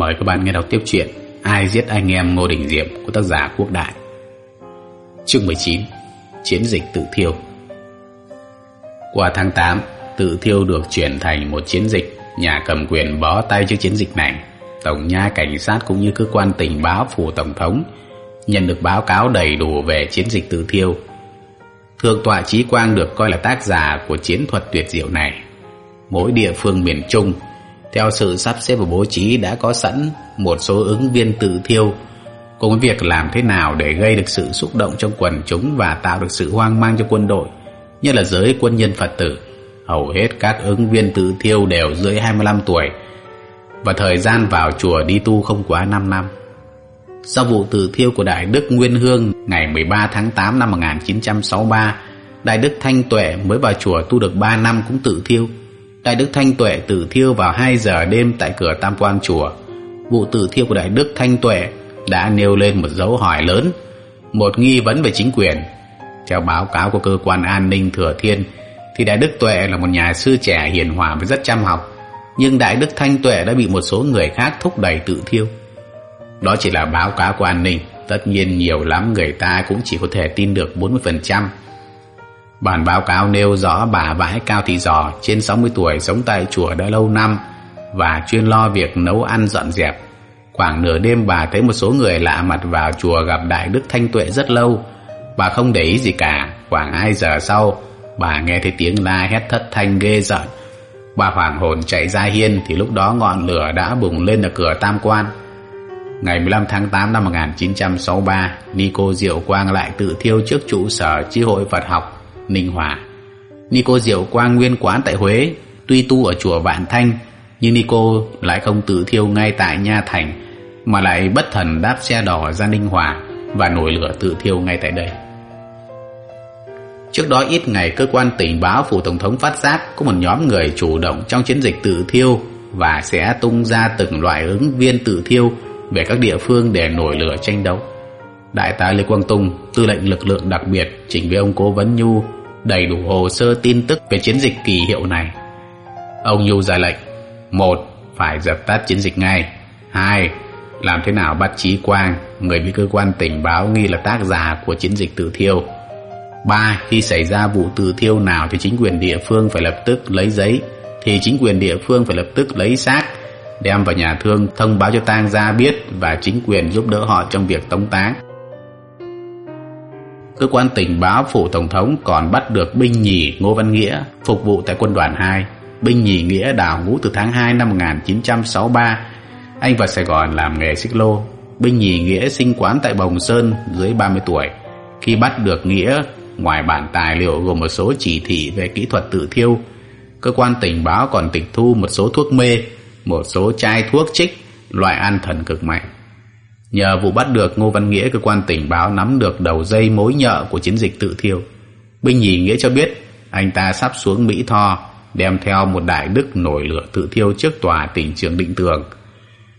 Mời các bạn nghe đọc tiếp chuyện Ai giết anh em Ngô Đình Diệm của tác giả Quốc Đại Chương 19 Chiến dịch tự thiêu Qua tháng 8 Tự thiêu được chuyển thành một chiến dịch Nhà cầm quyền bó tay trước chiến dịch này Tổng nha cảnh sát cũng như cơ quan tình báo phủ tổng thống nhận được báo cáo đầy đủ về chiến dịch tự thiêu. Thượng tọa Chí Quang được coi là tác giả của chiến thuật tuyệt diệu này. Mỗi địa phương miền Trung, theo sự sắp xếp và bố trí đã có sẵn một số ứng viên tự thiêu, cùng với việc làm thế nào để gây được sự xúc động trong quần chúng và tạo được sự hoang mang cho quân đội, như là giới quân nhân Phật tử. Hầu hết các ứng viên tự thiêu đều dưới 25 tuổi, và thời gian vào chùa đi tu không quá 5 năm. Sau vụ tự thiêu của Đại Đức Nguyên Hương ngày 13 tháng 8 năm 1963, Đại Đức Thanh Tuệ mới vào chùa tu được 3 năm cũng tự thiêu. Đại Đức Thanh Tuệ tự thiêu vào 2 giờ đêm tại cửa tam quan chùa. Vụ tự thiêu của Đại Đức Thanh Tuệ đã nêu lên một dấu hỏi lớn, một nghi vấn về chính quyền. Theo báo cáo của cơ quan an ninh Thừa Thiên, thì Đại Đức Tuệ là một nhà sư trẻ hiền hòa và rất chăm học, nhưng Đại Đức Thanh Tuệ đã bị một số người khác thúc đẩy tự thiêu. Đó chỉ là báo cáo của an ninh, tất nhiên nhiều lắm người ta cũng chỉ có thể tin được 40%. Bản báo cáo nêu rõ bà Vãi Cao Thị Giò trên 60 tuổi sống tại chùa đã lâu năm và chuyên lo việc nấu ăn dọn dẹp. Khoảng nửa đêm bà thấy một số người lạ mặt vào chùa gặp Đại Đức Thanh Tuệ rất lâu. Bà không để ý gì cả. Khoảng 2 giờ sau, bà nghe thấy tiếng la hét thất thanh ghê giận. Bà hoảng hồn chạy ra hiên thì lúc đó ngọn lửa đã bùng lên ở cửa tam quan. Ngày 15 tháng 8 năm 1963, Nico Diệu Quang lại tự thiêu trước trụ sở chi hội Phật học Ninh Hòa. Nico Diệu Quang nguyên quán tại Huế, tuy tu ở chùa Vạn Thanh, nhưng Nico lại không tự thiêu ngay tại Nha Thành, mà lại bất thần đáp xe đỏ ra Ninh Hòa và nổi lửa tự thiêu ngay tại đây. Trước đó ít ngày, cơ quan tình báo phủ tổng thống phát giác có một nhóm người chủ động trong chiến dịch tự thiêu và sẽ tung ra từng loại ứng viên tự thiêu về các địa phương để nổi lửa tranh đấu. Đại tá Lê Quang Tung, tư lệnh lực lượng đặc biệt, chỉnh với ông Cố Vấn Nhu đầy đủ hồ sơ tin tức về chiến dịch kỳ hiệu này. Ông Nhu ra lệnh: một, phải dập tắt chiến dịch ngay. hai, làm thế nào bắt Chí Quang, người bị cơ quan tình báo nghi là tác giả của chiến dịch tự thiêu. ba, Khi xảy ra vụ tự thiêu nào thì chính quyền địa phương phải lập tức lấy giấy, thì chính quyền địa phương phải lập tức lấy xác đem vào nhà thương thông báo cho tang gia biết và chính quyền giúp đỡ họ trong việc tống táng. Cơ quan tình báo phủ tổng thống còn bắt được binh nhì Ngô Văn Nghĩa phục vụ tại quân đoàn 2. Binh nhì Nghĩa đào ngũ từ tháng 2 năm 1963. Anh vào Sài Gòn làm nghề xích lô. Binh nhì Nghĩa sinh quán tại Bồng Sơn dưới 30 tuổi. Khi bắt được Nghĩa, ngoài bản tài liệu gồm một số chỉ thị về kỹ thuật tự thiêu, cơ quan tình báo còn tịch thu một số thuốc mê một số chai thuốc trích loại an thần cực mạnh. Nhờ vụ bắt được Ngô Văn Nghĩa cơ quan tình báo nắm được đầu dây mối nhợ của chiến dịch tự thiêu. Binh nhì Nghĩa cho biết anh ta sắp xuống Mỹ Tho đem theo một đại đức nổi lửa tự thiêu trước tòa tỉnh trường Định Tường.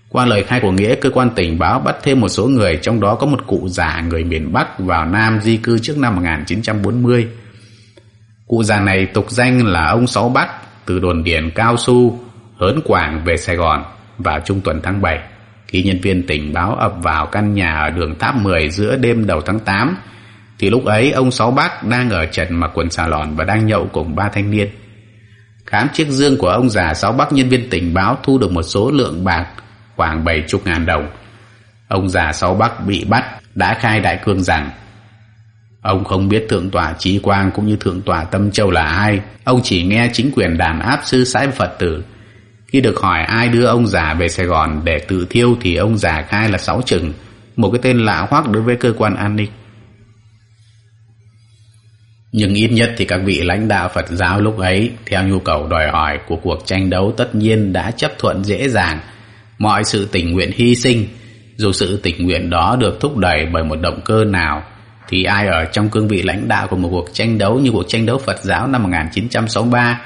Qua lời khai của Nghĩa, cơ quan tình báo bắt thêm một số người trong đó có một cụ già người miền Bắc vào Nam di cư trước năm 1940. Cụ già này tục danh là ông Sáu Bắc từ đồn điền Cao Su hớn quảng về Sài Gòn vào trung tuần tháng 7 khi nhân viên tình báo ập vào căn nhà ở đường Tháp 10 giữa đêm đầu tháng 8 thì lúc ấy ông Sáu Bác đang ở trần mặc quần xà lòn và đang nhậu cùng ba thanh niên. Khám chiếc dương của ông già Sáu Bác nhân viên tình báo thu được một số lượng bạc, khoảng 70 ngàn đồng. Ông già Sáu Bác bị bắt, đã khai đại cương rằng, Ông không biết Thượng tọa Trí Quang cũng như Thượng tọa Tâm Châu là ai. Ông chỉ nghe chính quyền đàn áp sư sãi Phật tử khi được hỏi ai đưa ông già về Sài Gòn để tự thiêu thì ông già khai là Sáu Trừng, một cái tên lạ hoắc đối với cơ quan an ninh. Nhưng ít nhất thì các vị lãnh đạo Phật giáo lúc ấy, theo nhu cầu đòi hỏi của cuộc tranh đấu tất nhiên đã chấp thuận dễ dàng mọi sự tình nguyện hy sinh. Dù sự tình nguyện đó được thúc đẩy bởi một động cơ nào, thì ai ở trong cương vị lãnh đạo của một cuộc tranh đấu như cuộc tranh đấu Phật giáo năm 1963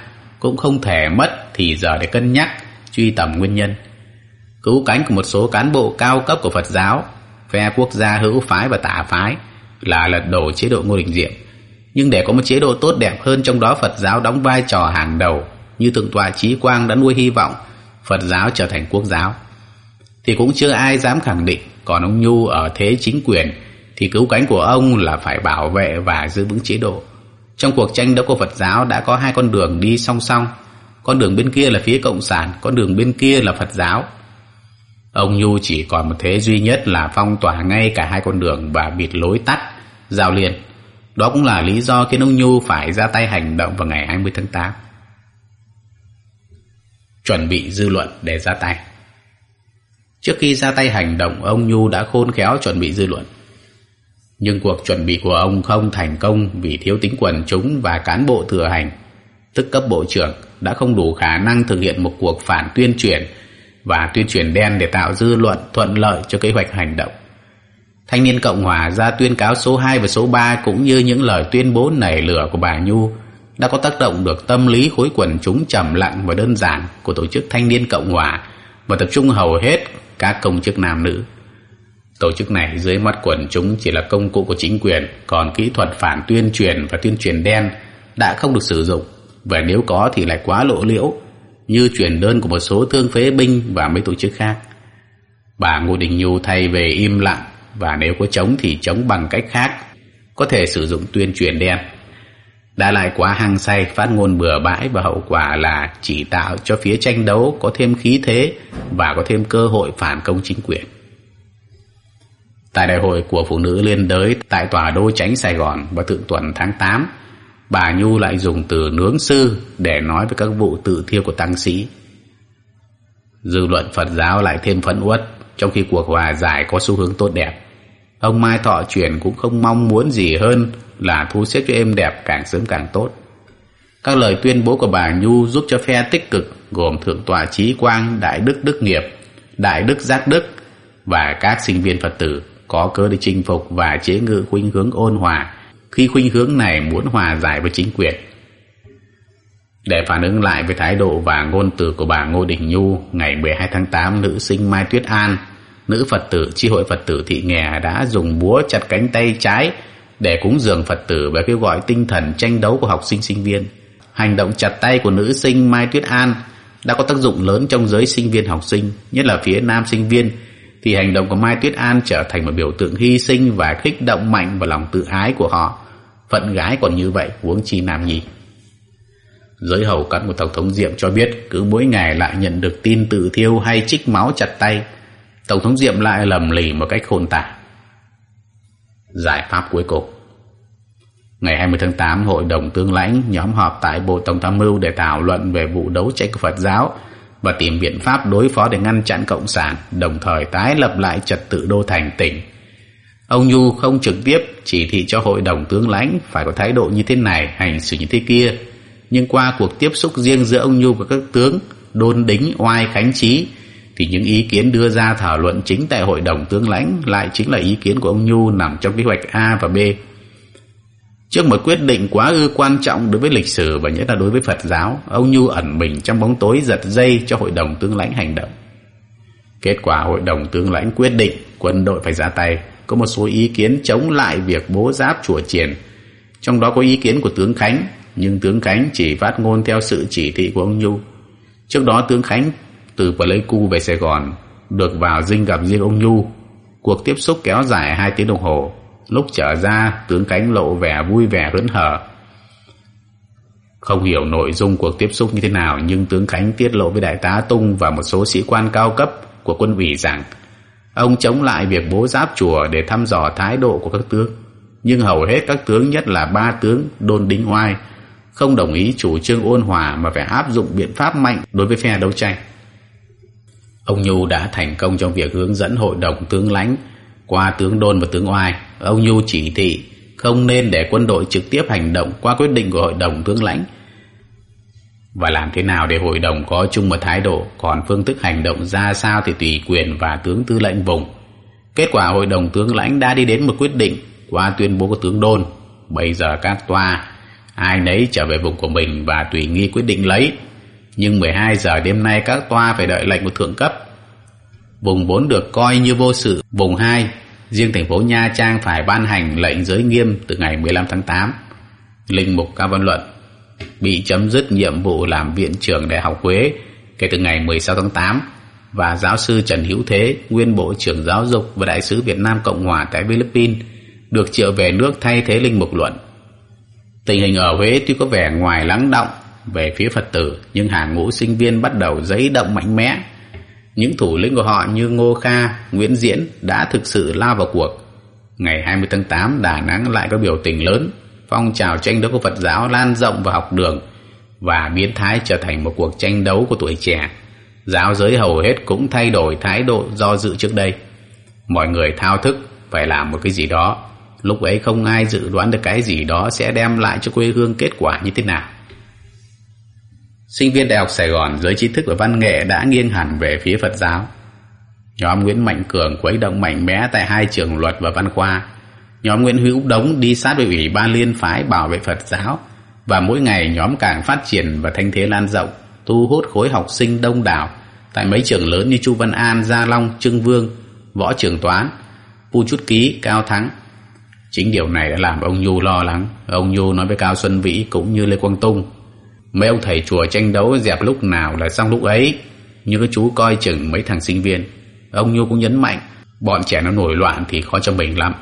cũng không thể mất thì giờ để cân nhắc, truy tầm nguyên nhân. Cứu cánh của một số cán bộ cao cấp của Phật giáo, phe quốc gia hữu phái và tả phái là lật đổ chế độ Ngô Đình Diệm. Nhưng để có một chế độ tốt đẹp hơn trong đó, Phật giáo đóng vai trò hàng đầu. Như thượng tọa Trí Quang đã nuôi hy vọng, Phật giáo trở thành quốc giáo. Thì cũng chưa ai dám khẳng định, còn ông Nhu ở thế chính quyền thì cứu cánh của ông là phải bảo vệ và giữ vững chế độ. Trong cuộc tranh đấu của Phật giáo đã có hai con đường đi song song. Con đường bên kia là phía Cộng sản, con đường bên kia là Phật giáo. Ông Nhu chỉ còn một thế duy nhất là phong tỏa ngay cả hai con đường và bịt lối tắt, giao liền. Đó cũng là lý do khiến ông Nhu phải ra tay hành động vào ngày 20 tháng 8. Chuẩn bị dư luận để ra tay Trước khi ra tay hành động, ông Nhu đã khôn khéo chuẩn bị dư luận. Nhưng cuộc chuẩn bị của ông không thành công vì thiếu tính quần chúng và cán bộ thừa hành, tức cấp bộ trưởng, đã không đủ khả năng thực hiện một cuộc phản tuyên truyền và tuyên truyền đen để tạo dư luận thuận lợi cho kế hoạch hành động. Thanh niên Cộng Hòa ra tuyên cáo số 2 và số 3 cũng như những lời tuyên bố nảy lửa của bà Nhu đã có tác động được tâm lý khối quần chúng trầm lặng và đơn giản của tổ chức Thanh niên Cộng Hòa và tập trung hầu hết các công chức nam nữ. Tổ chức này dưới mắt quần chúng chỉ là công cụ của chính quyền, còn kỹ thuật phản tuyên truyền và tuyên truyền đen đã không được sử dụng, và nếu có thì lại quá lộ liễu, như truyền đơn của một số thương phế binh và mấy tổ chức khác. Bà Ngô Đình Nhu thay về im lặng và nếu có chống thì chống bằng cách khác, có thể sử dụng tuyên truyền đen. Đã lại quá hăng say phát ngôn bừa bãi và hậu quả là chỉ tạo cho phía tranh đấu có thêm khí thế và có thêm cơ hội phản công chính quyền. Tại đại hội của phụ nữ liên đới tại tòa đô tránh Sài Gòn vào thượng tuần tháng 8, bà Nhu lại dùng từ nướng sư để nói về các vụ tự thiêu của tăng sĩ. Dư luận Phật giáo lại thêm phẫn uất trong khi cuộc hòa giải có xu hướng tốt đẹp. Ông Mai Thọ Truyền cũng không mong muốn gì hơn là thu xếp cho êm đẹp càng sớm càng tốt. Các lời tuyên bố của bà Nhu giúp cho phe tích cực gồm Thượng tọa Trí Quang, Đại Đức Đức Nghiệp, Đại Đức Giác Đức và các sinh viên Phật tử có cơ để chinh phục và chế ngự khuynh hướng ôn hòa khi khuynh hướng này muốn hòa giải với chính quyền. Để phản ứng lại với thái độ và ngôn từ của bà Ngô Đình Nhu, ngày 12 tháng 8, nữ sinh Mai Tuyết An, nữ Phật tử chi hội Phật tử Thị Nghè đã dùng búa chặt cánh tay trái để cúng dường Phật tử và kêu gọi tinh thần tranh đấu của học sinh sinh viên. Hành động chặt tay của nữ sinh Mai Tuyết An đã có tác dụng lớn trong giới sinh viên học sinh, nhất là phía nam sinh viên, thì hành động của Mai Tuyết An trở thành một biểu tượng hy sinh và kích động mạnh vào lòng tự ái của họ. Phận gái còn như vậy, huống chi nam nhi. Giới hầu cận của Tổng thống Diệm cho biết cứ mỗi ngày lại nhận được tin tự thiêu hay trích máu chặt tay. Tổng thống Diệm lại lầm lì một cách khôn tả. Giải pháp cuối cùng Ngày 20 tháng 8, Hội đồng Tương lãnh nhóm họp tại Bộ Tổng tham mưu để thảo luận về vụ đấu tranh của Phật giáo và tìm biện pháp đối phó để ngăn chặn Cộng sản, đồng thời tái lập lại trật tự đô thành tỉnh. Ông Nhu không trực tiếp chỉ thị cho Hội đồng Tướng lãnh phải có thái độ như thế này, hành xử như thế kia. Nhưng qua cuộc tiếp xúc riêng giữa ông Nhu và các tướng Đôn Đính, Oai, Khánh Trí thì những ý kiến đưa ra thảo luận chính tại Hội đồng Tướng lãnh lại chính là ý kiến của ông Nhu nằm trong kế hoạch A và B. Trước một quyết định quá ư quan trọng đối với lịch sử và nhất là đối với Phật giáo, ông Nhu ẩn mình trong bóng tối giật dây cho Hội đồng Tướng lãnh hành động. Kết quả Hội đồng Tướng lãnh quyết định quân đội phải ra tay, có một số ý kiến chống lại việc bố giáp chùa triển. Trong đó có ý kiến của tướng Khánh, nhưng tướng Khánh chỉ phát ngôn theo sự chỉ thị của ông Nhu. Trước đó tướng Khánh từ Pleiku về Sài Gòn được vào dinh gặp riêng ông Nhu. Cuộc tiếp xúc kéo dài hai tiếng đồng hồ. Lúc trở ra, tướng cánh lộ vẻ vui vẻ hớn hở. Không hiểu nội dung cuộc tiếp xúc như thế nào nhưng tướng cánh tiết lộ với đại tá Tung và một số sĩ quan cao cấp của quân ủy rằng ông chống lại việc bố giáp chùa để thăm dò thái độ của các tướng. Nhưng hầu hết các tướng nhất là ba tướng Đôn Đính Oai không đồng ý chủ trương ôn hòa mà phải áp dụng biện pháp mạnh đối với phe đấu tranh. Ông Nhu đã thành công trong việc hướng dẫn hội đồng tướng lãnh qua tướng Đôn và tướng Oai. Ông Nhu chỉ thị không nên để quân đội trực tiếp hành động qua quyết định của hội đồng tướng lãnh. Và làm thế nào để hội đồng có chung một thái độ, còn phương thức hành động ra sao thì tùy quyền và tướng tư lệnh vùng. Kết quả hội đồng tướng lãnh đã đi đến một quyết định qua tuyên bố của tướng đôn. Bây giờ các toa, ai nấy trở về vùng của mình và tùy nghi quyết định lấy. Nhưng 12 giờ đêm nay các toa phải đợi lệnh của thượng cấp vùng 4 được coi như vô sự vùng 2 riêng thành phố Nha Trang phải ban hành lệnh giới nghiêm từ ngày 15 tháng 8 Linh Mục Cao Văn Luận bị chấm dứt nhiệm vụ làm viện trưởng Đại học Huế kể từ ngày 16 tháng 8 và giáo sư Trần Hữu Thế, nguyên Bộ trưởng Giáo dục và Đại sứ Việt Nam Cộng Hòa tại Philippines, được triệu về nước thay thế linh mục luận. Tình hình ở Huế tuy có vẻ ngoài lắng động về phía Phật tử, nhưng hàng ngũ sinh viên bắt đầu giấy động mạnh mẽ. Những thủ lĩnh của họ như Ngô Kha, Nguyễn Diễn đã thực sự lao vào cuộc. Ngày 20 tháng 8, Đà Nẵng lại có biểu tình lớn, phong trào tranh đấu của Phật giáo lan rộng vào học đường và biến thái trở thành một cuộc tranh đấu của tuổi trẻ. Giáo giới hầu hết cũng thay đổi thái độ do dự trước đây. Mọi người thao thức phải làm một cái gì đó. Lúc ấy không ai dự đoán được cái gì đó sẽ đem lại cho quê hương kết quả như thế nào. Sinh viên Đại học Sài Gòn giới trí thức và văn nghệ đã nghiêng hẳn về phía Phật giáo. Nhóm Nguyễn Mạnh Cường quấy động mạnh mẽ tại hai trường luật và văn khoa. Nhóm Nguyễn Hữu Đống đi sát với Ủy ban Liên phái bảo vệ Phật giáo và mỗi ngày nhóm càng phát triển và thanh thế lan rộng, thu hút khối học sinh đông đảo tại mấy trường lớn như Chu Văn An, Gia Long, Trưng Vương, Võ Trường Toán, Pu Chút Ký, Cao Thắng. Chính điều này đã làm ông Nhu lo lắng. Ông Nhu nói với Cao Xuân Vĩ cũng như Lê Quang Tung. Mấy ông thầy chùa tranh đấu dẹp lúc nào là xong lúc ấy, như các chú coi chừng mấy thằng sinh viên. Ông Nhu cũng nhấn mạnh, bọn trẻ nó nổi loạn thì khó cho mình lắm.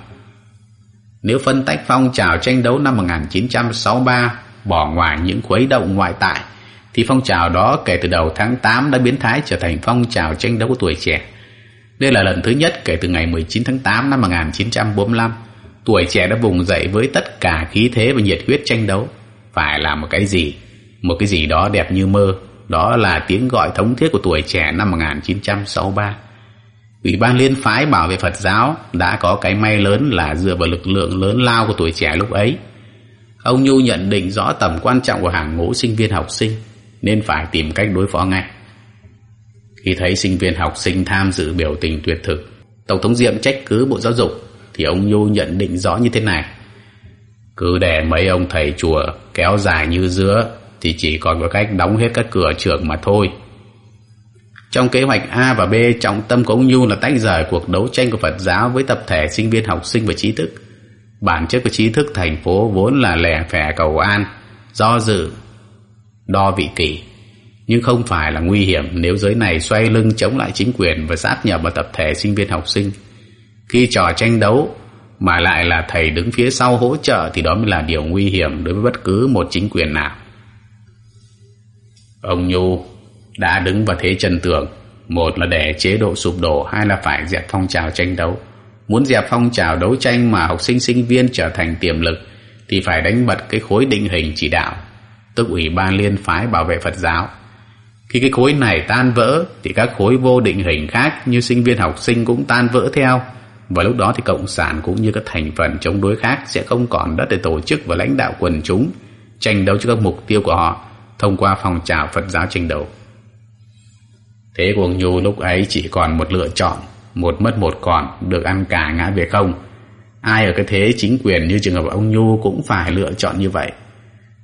Nếu phân tách phong trào tranh đấu năm 1963 bỏ ngoài những khuấy động ngoại tại thì phong trào đó kể từ đầu tháng 8 đã biến thái trở thành phong trào tranh đấu của tuổi trẻ. Đây là lần thứ nhất kể từ ngày 19 tháng 8 năm 1945 tuổi trẻ đã vùng dậy với tất cả khí thế và nhiệt huyết tranh đấu. Phải làm một cái gì, một cái gì đó đẹp như mơ, đó là tiếng gọi thống thiết của tuổi trẻ năm 1963. Ủy ban liên phái bảo vệ Phật giáo đã có cái may lớn là dựa vào lực lượng lớn lao của tuổi trẻ lúc ấy. Ông Nhu nhận định rõ tầm quan trọng của hàng ngũ sinh viên học sinh nên phải tìm cách đối phó ngay. Khi thấy sinh viên học sinh tham dự biểu tình tuyệt thực, Tổng thống Diệm trách cứ Bộ Giáo dục thì ông Nhu nhận định rõ như thế này. Cứ để mấy ông thầy chùa kéo dài như dứa thì chỉ còn có cách đóng hết các cửa trường mà thôi. Trong kế hoạch A và B, trọng tâm của ông Nhu là tách rời cuộc đấu tranh của Phật giáo với tập thể sinh viên học sinh và trí thức. Bản chất của trí thức thành phố vốn là lẻ phẻ cầu an, do dự, đo vị kỷ. Nhưng không phải là nguy hiểm nếu giới này xoay lưng chống lại chính quyền và sát nhập vào tập thể sinh viên học sinh. Khi trò tranh đấu mà lại là thầy đứng phía sau hỗ trợ thì đó mới là điều nguy hiểm đối với bất cứ một chính quyền nào. Ông Nhu đã đứng vào thế chân tường. Một là để chế độ sụp đổ, hai là phải dẹp phong trào tranh đấu. Muốn dẹp phong trào đấu tranh mà học sinh sinh viên trở thành tiềm lực thì phải đánh bật cái khối định hình chỉ đạo, tức Ủy ban Liên phái bảo vệ Phật giáo. Khi cái khối này tan vỡ thì các khối vô định hình khác như sinh viên học sinh cũng tan vỡ theo. Và lúc đó thì Cộng sản cũng như các thành phần chống đối khác sẽ không còn đất để tổ chức và lãnh đạo quần chúng tranh đấu cho các mục tiêu của họ thông qua phòng trào Phật giáo tranh đấu. Thế của ông Nhu lúc ấy chỉ còn một lựa chọn, một mất một còn, được ăn cả ngã về không. Ai ở cái thế chính quyền như trường hợp ông Nhu cũng phải lựa chọn như vậy.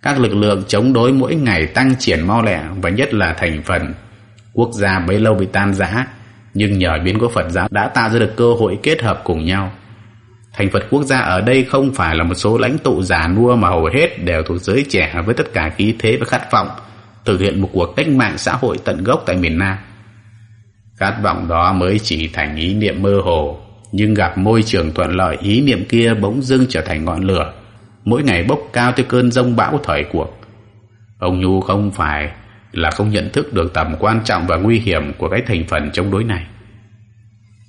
Các lực lượng chống đối mỗi ngày tăng triển mau lẹ và nhất là thành phần quốc gia bấy lâu bị tan rã, nhưng nhờ biến của Phật giáo đã tạo ra được cơ hội kết hợp cùng nhau. Thành Phật quốc gia ở đây không phải là một số lãnh tụ giả nua mà hầu hết đều thuộc giới trẻ với tất cả khí thế và khát vọng thực hiện một cuộc cách mạng xã hội tận gốc tại miền Nam. Khát vọng đó mới chỉ thành ý niệm mơ hồ, nhưng gặp môi trường thuận lợi ý niệm kia bỗng dưng trở thành ngọn lửa, mỗi ngày bốc cao theo cơn rông bão thời cuộc. Ông Nhu không phải là không nhận thức được tầm quan trọng và nguy hiểm của cái thành phần chống đối này.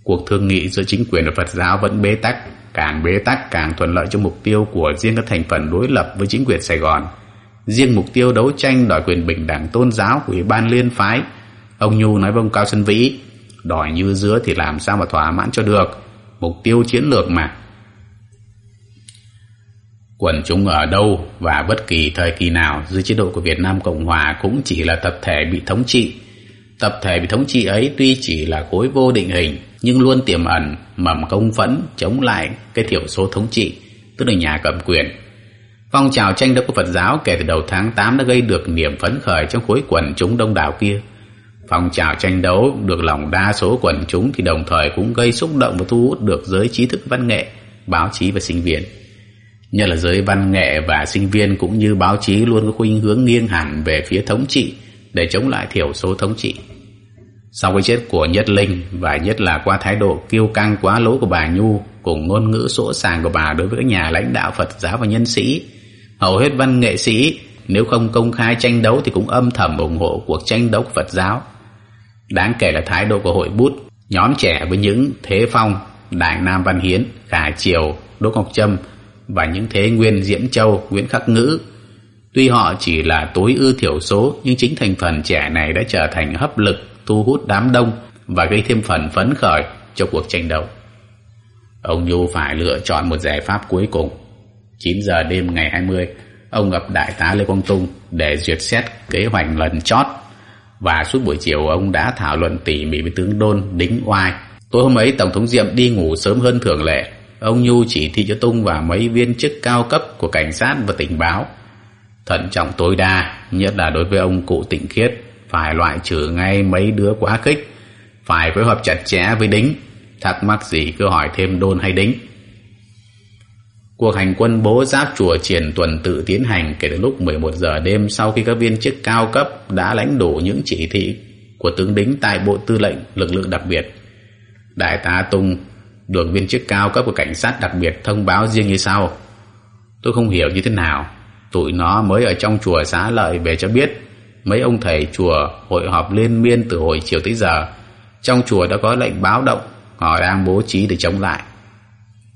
Cuộc thương nghị giữa chính quyền và Phật giáo vẫn bế tắc, càng bế tắc càng thuận lợi cho mục tiêu của riêng các thành phần đối lập với chính quyền Sài Gòn. Riêng mục tiêu đấu tranh đòi quyền bình đẳng tôn giáo của Ủy ban Liên phái Ông Nhu nói với ông Cao Xuân Vĩ, đòi như dứa thì làm sao mà thỏa mãn cho được, mục tiêu chiến lược mà. Quần chúng ở đâu và bất kỳ thời kỳ nào dưới chế độ của Việt Nam Cộng Hòa cũng chỉ là tập thể bị thống trị. Tập thể bị thống trị ấy tuy chỉ là khối vô định hình nhưng luôn tiềm ẩn mầm công phẫn chống lại cái thiểu số thống trị, tức là nhà cầm quyền. Phong trào tranh đấu của Phật giáo kể từ đầu tháng 8 đã gây được niềm phấn khởi trong khối quần chúng đông đảo kia. Phong trào tranh đấu được lòng đa số quần chúng thì đồng thời cũng gây xúc động và thu hút được giới trí thức văn nghệ, báo chí và sinh viên. Nhất là giới văn nghệ và sinh viên cũng như báo chí luôn có khuynh hướng nghiêng hẳn về phía thống trị để chống lại thiểu số thống trị. Sau cái chết của Nhất Linh và nhất là qua thái độ kiêu căng quá lố của bà Nhu cùng ngôn ngữ sỗ sàng của bà đối với các nhà lãnh đạo Phật giáo và nhân sĩ, hầu hết văn nghệ sĩ nếu không công khai tranh đấu thì cũng âm thầm ủng hộ cuộc tranh đấu Phật giáo. Đáng kể là thái độ của hội bút, nhóm trẻ với những Thế Phong, Đại Nam Văn Hiến, Khả Triều, Đỗ Ngọc Trâm và những Thế Nguyên Diễm Châu, Nguyễn Khắc Ngữ. Tuy họ chỉ là tối ưu thiểu số nhưng chính thành phần trẻ này đã trở thành hấp lực thu hút đám đông và gây thêm phần phấn khởi cho cuộc tranh đấu. Ông Nhu phải lựa chọn một giải pháp cuối cùng. 9 giờ đêm ngày 20, ông gặp đại tá Lê Quang Tung để duyệt xét kế hoạch lần chót và suốt buổi chiều ông đã thảo luận tỉ mỉ với tướng Đôn Đính Oai. Tối hôm ấy Tổng thống Diệm đi ngủ sớm hơn thường lệ. Ông Nhu chỉ thị cho Tung và mấy viên chức cao cấp của cảnh sát và tình báo. Thận trọng tối đa, nhất là đối với ông cụ tịnh khiết, phải loại trừ ngay mấy đứa quá khích, phải phối hợp chặt chẽ với Đính, thắc mắc gì cứ hỏi thêm Đôn hay Đính. Cuộc hành quân bố giáp chùa triển tuần tự tiến hành kể từ lúc 11 giờ đêm sau khi các viên chức cao cấp đã lãnh đủ những chỉ thị của tướng đính tại Bộ Tư lệnh lực lượng đặc biệt. Đại tá Tung được viên chức cao cấp của cảnh sát đặc biệt thông báo riêng như sau. Tôi không hiểu như thế nào. Tụi nó mới ở trong chùa xá lợi về cho biết mấy ông thầy chùa hội họp liên miên từ hồi chiều tới giờ. Trong chùa đã có lệnh báo động, họ đang bố trí để chống lại.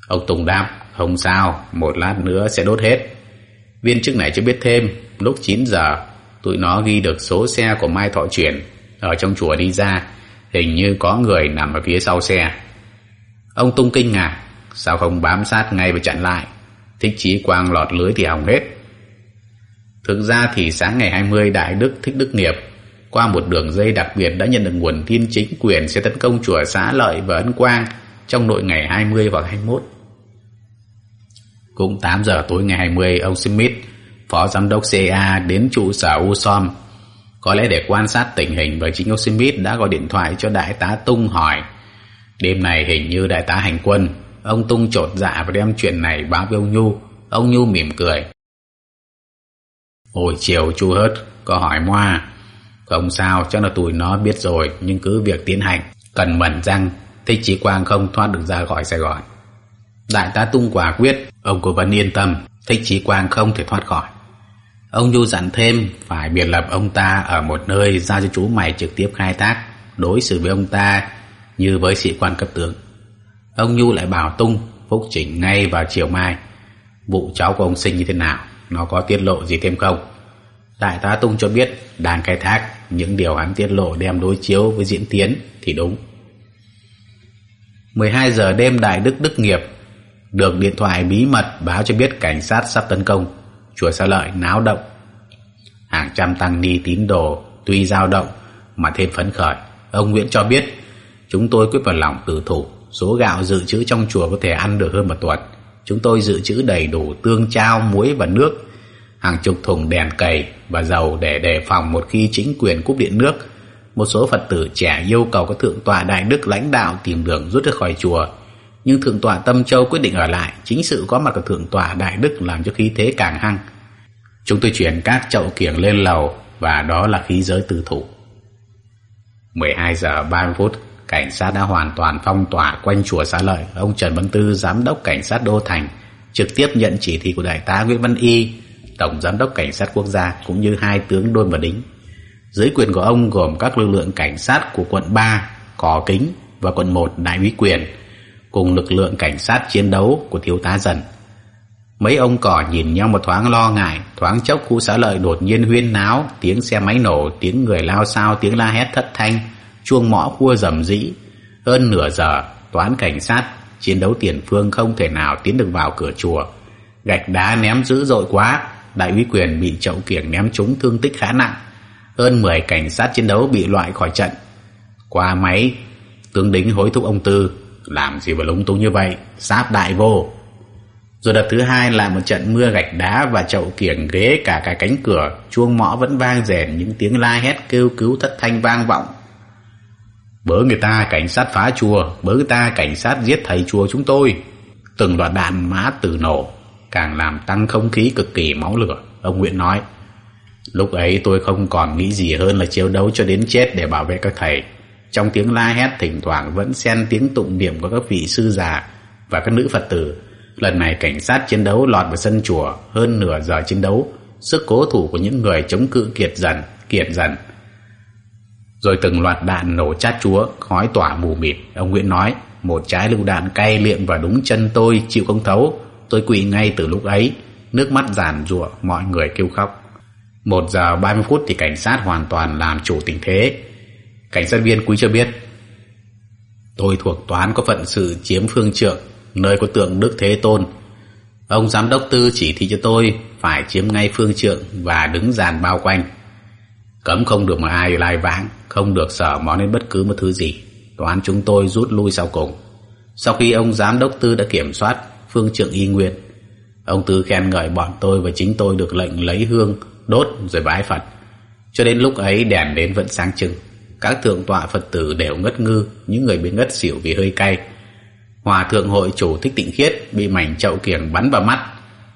Ông Tùng đáp, không sao, một lát nữa sẽ đốt hết. Viên chức này cho biết thêm, lúc 9 giờ, tụi nó ghi được số xe của Mai Thọ Chuyển ở trong chùa đi ra, hình như có người nằm ở phía sau xe. Ông Tung kinh ngạc, sao không bám sát ngay và chặn lại? Thích chí quang lọt lưới thì hỏng hết. Thực ra thì sáng ngày 20 Đại Đức Thích Đức Nghiệp qua một đường dây đặc biệt đã nhận được nguồn tin chính quyền sẽ tấn công chùa Xá Lợi và Ấn Quang trong nội ngày 20 và 21. Cũng 8 giờ tối ngày 20, ông Smith, phó giám đốc CA đến trụ sở USOM. Có lẽ để quan sát tình hình và chính ông Smith đã gọi điện thoại cho đại tá Tung hỏi. Đêm này hình như đại tá hành quân, ông Tung trột dạ và đem chuyện này báo với ông Nhu. Ông Nhu mỉm cười. Hồi chiều chú hớt có hỏi Moa, Không sao, chắc là tụi nó biết rồi, Nhưng cứ việc tiến hành, Cần mẩn răng, Thích Chí Quang không thoát được ra khỏi Sài Gòn. Đại tá Tung quả quyết, Ông cố vấn yên tâm, Thích Chí Quang không thể thoát khỏi. Ông Nhu dặn thêm, Phải biệt lập ông ta ở một nơi Giao cho chú mày trực tiếp khai thác, Đối xử với ông ta Như với sĩ quan cấp tướng. Ông Nhu lại bảo Tung Phúc chỉnh ngay vào chiều mai, Vụ cháu của ông sinh như thế nào? Nó có tiết lộ gì thêm không? Đại tá Tung cho biết đang khai thác, những điều hắn tiết lộ đem đối chiếu với diễn tiến thì đúng. 12 giờ đêm Đại Đức Đức Nghiệp được điện thoại bí mật báo cho biết cảnh sát sắp tấn công. Chùa Sa Lợi náo động. Hàng trăm tăng ni tín đồ tuy dao động mà thêm phấn khởi. Ông Nguyễn cho biết, chúng tôi quyết vào lòng tử thủ. Số gạo dự trữ trong chùa có thể ăn được hơn một tuần. Chúng tôi dự trữ đầy đủ tương trao, muối và nước, hàng chục thùng đèn cầy và dầu để đề phòng một khi chính quyền cúp điện nước. Một số Phật tử trẻ yêu cầu các thượng tọa đại đức lãnh đạo tìm đường rút ra khỏi chùa. Nhưng thượng tọa Tâm Châu quyết định ở lại, chính sự có mặt của thượng tọa đại đức làm cho khí thế càng hăng. Chúng tôi chuyển các chậu kiểng lên lầu và đó là khí giới tư thủ. 12 giờ 30 phút cảnh sát đã hoàn toàn phong tỏa quanh chùa Xá Lợi. Ông Trần Văn Tư, giám đốc cảnh sát Đô Thành, trực tiếp nhận chỉ thị của đại tá Nguyễn Văn Y, tổng giám đốc cảnh sát quốc gia cũng như hai tướng Đôn và Đính. Dưới quyền của ông gồm các lực lượng cảnh sát của quận 3, Cỏ Kính và quận 1 Đại úy quyền, cùng lực lượng cảnh sát chiến đấu của thiếu tá dần. Mấy ông cỏ nhìn nhau một thoáng lo ngại, thoáng chốc khu xã lợi đột nhiên huyên náo, tiếng xe máy nổ, tiếng người lao sao, tiếng la hét thất thanh, chuông mõ cua rầm rĩ. Hơn nửa giờ, toán cảnh sát chiến đấu tiền phương không thể nào tiến được vào cửa chùa. Gạch đá ném dữ dội quá, đại úy quyền bị chậu kiểng ném trúng thương tích khá nặng. Hơn 10 cảnh sát chiến đấu bị loại khỏi trận. Qua máy, tướng đính hối thúc ông Tư, làm gì mà lúng túng như vậy, sáp đại vô. Rồi đợt thứ hai là một trận mưa gạch đá và chậu kiểng ghế cả cái cánh cửa, chuông mõ vẫn vang rèn những tiếng la hét kêu cứu thất thanh vang vọng Bớ người ta cảnh sát phá chùa Bớ người ta cảnh sát giết thầy chùa chúng tôi Từng loạt đạn mã tử nổ Càng làm tăng không khí cực kỳ máu lửa Ông Nguyễn nói Lúc ấy tôi không còn nghĩ gì hơn là chiến đấu cho đến chết để bảo vệ các thầy trong tiếng la hét thỉnh thoảng vẫn xen tiếng tụng niệm của các vị sư già và các nữ Phật tử. Lần này cảnh sát chiến đấu lọt vào sân chùa hơn nửa giờ chiến đấu, sức cố thủ của những người chống cự kiệt dần, kiệt dần. Rồi từng loạt đạn nổ chát chúa, khói tỏa mù mịt. Ông Nguyễn nói, một trái lựu đạn cay liệm vào đúng chân tôi chịu không thấu. Tôi quỵ ngay từ lúc ấy, nước mắt giàn giụa mọi người kêu khóc. Một giờ ba mươi phút thì cảnh sát hoàn toàn làm chủ tình thế. Cảnh sát viên quý cho biết, tôi thuộc toán có phận sự chiếm phương trượng, nơi có tượng Đức Thế Tôn. Ông giám đốc tư chỉ thị cho tôi phải chiếm ngay phương trượng và đứng dàn bao quanh. Cấm không được mà ai lai vãng, không được sở mó lên bất cứ một thứ gì. Toán chúng tôi rút lui sau cùng. Sau khi ông giám đốc tư đã kiểm soát phương trượng y nguyên, ông tư khen ngợi bọn tôi và chính tôi được lệnh lấy hương, đốt rồi bái Phật. Cho đến lúc ấy đèn đến vẫn sáng trưng. Các thượng tọa Phật tử đều ngất ngư, những người bị ngất xỉu vì hơi cay. Hòa thượng hội chủ thích tịnh khiết bị mảnh chậu kiểng bắn vào mắt.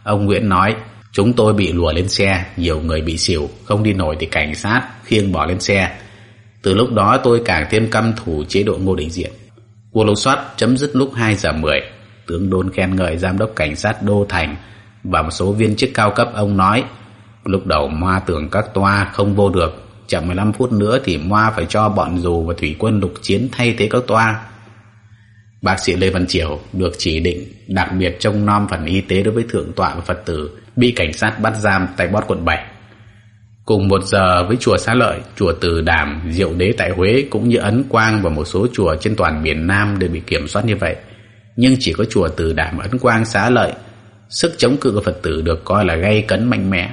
Ông Nguyễn nói, chúng tôi bị lùa lên xe, nhiều người bị xỉu, không đi nổi thì cảnh sát khiêng bỏ lên xe. Từ lúc đó tôi càng thêm căm thủ chế độ Ngô Đình Diệm. Cuộc lục soát chấm dứt lúc 2 giờ 10. Tướng Đôn khen ngợi giám đốc cảnh sát Đô Thành và một số viên chức cao cấp ông nói lúc đầu Moa tưởng các toa không vô được chậm 15 phút nữa thì Moa phải cho bọn dù và thủy quân lục chiến thay thế các toa. Bác sĩ Lê Văn Triều được chỉ định đặc biệt trông nom phần y tế đối với thượng tọa và Phật tử bị cảnh sát bắt giam tại bót quận 7. Cùng một giờ với chùa Xá Lợi, chùa Từ Đàm, Diệu Đế tại Huế cũng như Ấn Quang và một số chùa trên toàn miền Nam đều bị kiểm soát như vậy. Nhưng chỉ có chùa Từ Đàm, Ấn Quang, Xá Lợi, sức chống cự của Phật tử được coi là gây cấn mạnh mẽ.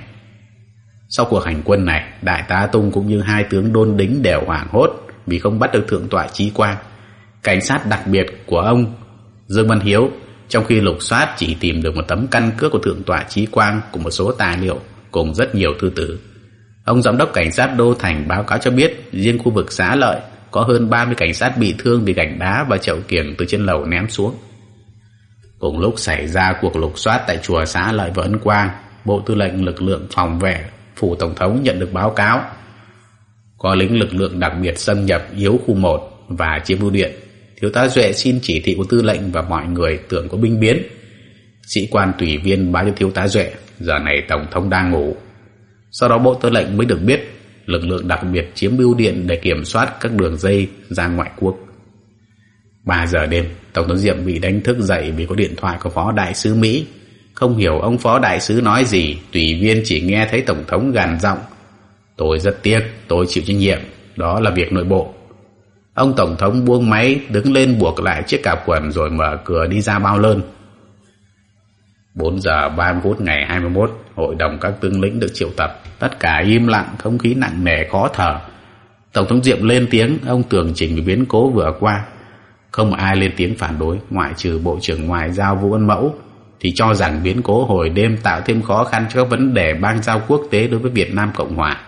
Sau cuộc hành quân này, Đại tá Tung cũng như hai tướng đôn đính đều hoảng hốt vì không bắt được Thượng tọa Trí Quang. Cảnh sát đặc biệt của ông Dương Văn Hiếu trong khi lục soát chỉ tìm được một tấm căn cước của Thượng tọa Trí Quang cùng một số tài liệu cùng rất nhiều thư tử. Ông giám đốc cảnh sát Đô Thành báo cáo cho biết riêng khu vực xã lợi có hơn 30 cảnh sát bị thương vì gạch đá và chậu kiềng từ trên lầu ném xuống. Cùng lúc xảy ra cuộc lục soát tại chùa xã lợi và Ân Quang, Bộ Tư lệnh lực lượng phòng vệ phủ tổng thống nhận được báo cáo có lính lực lượng đặc biệt xâm nhập yếu khu 1 và chiếm bưu điện. Thiếu tá Duệ xin chỉ thị của tư lệnh và mọi người tưởng có binh biến. Sĩ quan tùy viên báo cho thiếu tá Duệ, giờ này tổng thống đang ngủ. Sau đó bộ tư lệnh mới được biết lực lượng đặc biệt chiếm bưu điện để kiểm soát các đường dây ra ngoại quốc. 3 giờ đêm, Tổng thống Diệm bị đánh thức dậy vì có điện thoại của Phó Đại sứ Mỹ không hiểu ông phó đại sứ nói gì, tùy viên chỉ nghe thấy tổng thống gàn giọng. Tôi rất tiếc, tôi chịu trách nhiệm, đó là việc nội bộ. Ông tổng thống buông máy, đứng lên buộc lại chiếc cạp quần rồi mở cửa đi ra bao lơn. 4 giờ 30 phút ngày 21, hội đồng các tướng lĩnh được triệu tập. Tất cả im lặng, không khí nặng nề khó thở. Tổng thống Diệm lên tiếng, ông tường trình về biến cố vừa qua. Không ai lên tiếng phản đối, ngoại trừ Bộ trưởng Ngoại giao Vũ Văn Mẫu thì cho rằng biến cố hồi đêm tạo thêm khó khăn cho các vấn đề bang giao quốc tế đối với Việt Nam Cộng Hòa.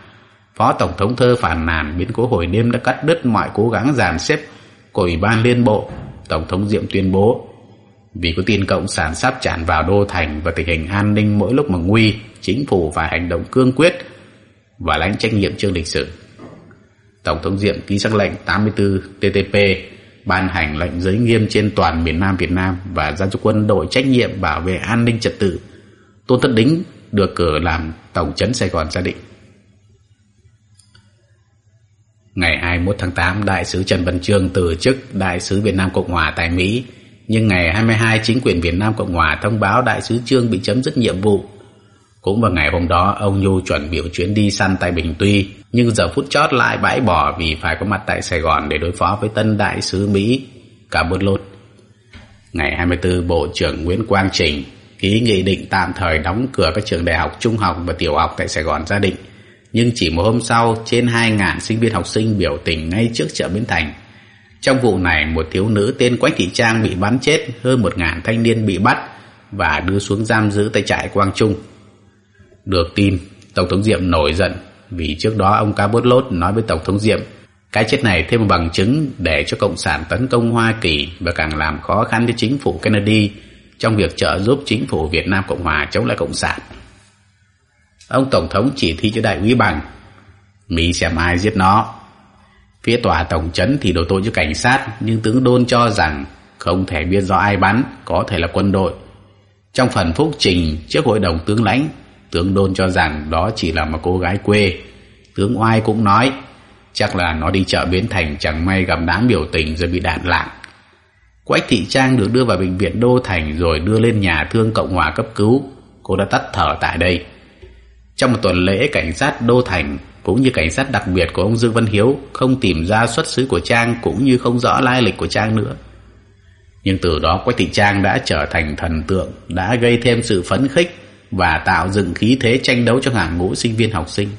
Phó Tổng thống Thơ phản nàn biến cố hồi đêm đã cắt đứt mọi cố gắng dàn xếp của Ủy ban Liên Bộ. Tổng thống Diệm tuyên bố vì có tin Cộng sản sắp tràn vào đô thành và tình hình an ninh mỗi lúc mà nguy, chính phủ phải hành động cương quyết và lãnh trách nhiệm chương lịch sử. Tổng thống Diệm ký sắc lệnh 84 TTP ban hành lệnh giới nghiêm trên toàn miền Nam Việt Nam và giao cho quân đội trách nhiệm bảo vệ an ninh trật tự. Tôn Thất Đính được cử làm Tổng trấn Sài Gòn gia định. Ngày 21 tháng 8, Đại sứ Trần Văn Trương từ chức Đại sứ Việt Nam Cộng Hòa tại Mỹ. Nhưng ngày 22, chính quyền Việt Nam Cộng Hòa thông báo Đại sứ Trương bị chấm dứt nhiệm vụ. Cũng vào ngày hôm đó, ông Nhu chuẩn biểu chuyến đi săn tại Bình Tuy nhưng giờ phút chót lại bãi bỏ vì phải có mặt tại Sài Gòn để đối phó với tân đại sứ Mỹ cả bớt lột. Ngày 24, Bộ trưởng Nguyễn Quang Trình ký nghị định tạm thời đóng cửa các trường đại học trung học và tiểu học tại Sài Gòn gia định. Nhưng chỉ một hôm sau, trên 2.000 sinh viên học sinh biểu tình ngay trước chợ Bến Thành. Trong vụ này, một thiếu nữ tên Quách Thị Trang bị bắn chết, hơn 1.000 thanh niên bị bắt và đưa xuống giam giữ tại trại Quang Trung. Được tin, Tổng thống Diệm nổi giận vì trước đó ông Cabot nói với Tổng thống Diệm cái chết này thêm một bằng chứng để cho Cộng sản tấn công Hoa Kỳ và càng làm khó khăn cho chính phủ Kennedy trong việc trợ giúp chính phủ Việt Nam Cộng Hòa chống lại Cộng sản. Ông Tổng thống chỉ thị cho đại úy bằng Mỹ xem ai giết nó. Phía tòa tổng trấn thì đổ tội cho cảnh sát, nhưng tướng Đôn cho rằng không thể biết do ai bắn, có thể là quân đội. Trong phần phúc trình trước hội đồng tướng lãnh, tướng Đôn cho rằng đó chỉ là một cô gái quê. Tướng Oai cũng nói, chắc là nó đi chợ Bến Thành chẳng may gặp đám biểu tình rồi bị đạn lạc. Quách Thị Trang được đưa vào bệnh viện Đô Thành rồi đưa lên nhà thương Cộng hòa cấp cứu. Cô đã tắt thở tại đây. Trong một tuần lễ, cảnh sát Đô Thành cũng như cảnh sát đặc biệt của ông Dương Văn Hiếu không tìm ra xuất xứ của Trang cũng như không rõ lai lịch của Trang nữa. Nhưng từ đó Quách Thị Trang đã trở thành thần tượng, đã gây thêm sự phấn khích và tạo dựng khí thế tranh đấu cho hàng ngũ sinh viên học sinh.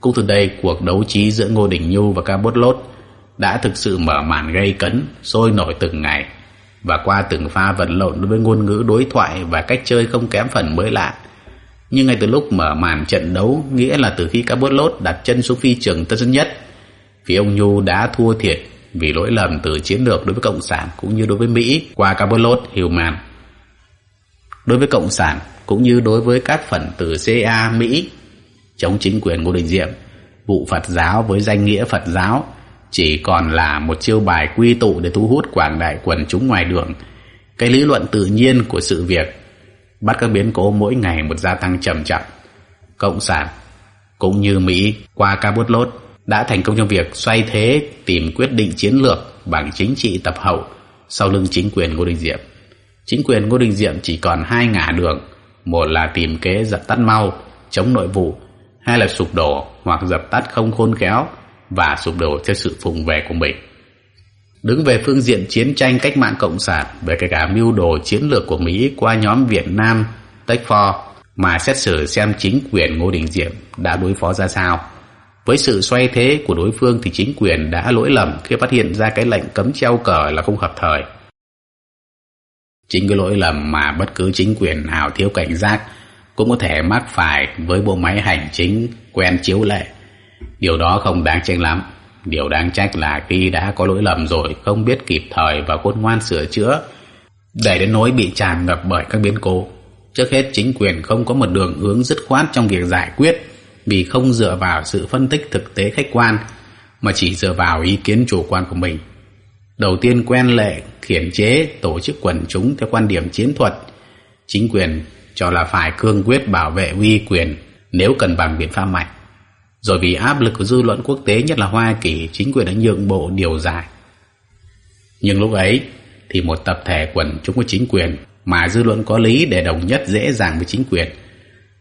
Cũng từ đây, cuộc đấu trí giữa Ngô Đình Nhu và ca bốt lốt đã thực sự mở màn gây cấn, sôi nổi từng ngày và qua từng pha vật lộn với ngôn ngữ đối thoại và cách chơi không kém phần mới lạ. Nhưng ngay từ lúc mở màn trận đấu, nghĩa là từ khi cá lốt đặt chân xuống phi trường Tân Sơn Nhất, phía ông Nhu đã thua thiệt vì lỗi lầm từ chiến lược đối với Cộng sản cũng như đối với Mỹ qua cá bốt lốt Hillman. Đối với Cộng sản cũng như đối với các phần tử CA Mỹ chống chính quyền Ngô Đình Diệm, vụ Phật giáo với danh nghĩa Phật giáo chỉ còn là một chiêu bài quy tụ để thu hút quảng đại quần chúng ngoài đường. Cái lý luận tự nhiên của sự việc bắt các biến cố mỗi ngày một gia tăng trầm trọng. Cộng sản cũng như Mỹ qua ca bút lốt đã thành công trong việc xoay thế tìm quyết định chiến lược bằng chính trị tập hậu sau lưng chính quyền Ngô Đình Diệm. Chính quyền Ngô Đình Diệm chỉ còn hai ngả đường, một là tìm kế dập tắt mau, chống nội vụ, hai là sụp đổ hoặc dập tắt không khôn khéo và sụp đổ theo sự phùng về của mình. Đứng về phương diện chiến tranh cách mạng cộng sản, về cái cả mưu đồ chiến lược của Mỹ qua nhóm Việt Nam, Tech For mà xét xử xem chính quyền Ngô Đình Diệm đã đối phó ra sao. Với sự xoay thế của đối phương thì chính quyền đã lỗi lầm khi phát hiện ra cái lệnh cấm treo cờ là không hợp thời. Chính cái lỗi lầm mà bất cứ chính quyền nào thiếu cảnh giác cũng có thể mắc phải với bộ máy hành chính quen chiếu lệ Điều đó không đáng tranh lắm. Điều đáng trách là khi đã có lỗi lầm rồi không biết kịp thời và khôn ngoan sửa chữa để đến nỗi bị tràn ngập bởi các biến cố. Trước hết chính quyền không có một đường hướng dứt khoát trong việc giải quyết vì không dựa vào sự phân tích thực tế khách quan mà chỉ dựa vào ý kiến chủ quan của mình. Đầu tiên quen lệ, khiển chế, tổ chức quần chúng theo quan điểm chiến thuật. Chính quyền cho là phải cương quyết bảo vệ uy quyền nếu cần bằng biện pháp mạnh. Rồi vì áp lực của dư luận quốc tế nhất là Hoa Kỳ, chính quyền đã nhượng bộ điều giải. Nhưng lúc ấy thì một tập thể quần chúng của chính quyền mà dư luận có lý để đồng nhất dễ dàng với chính quyền.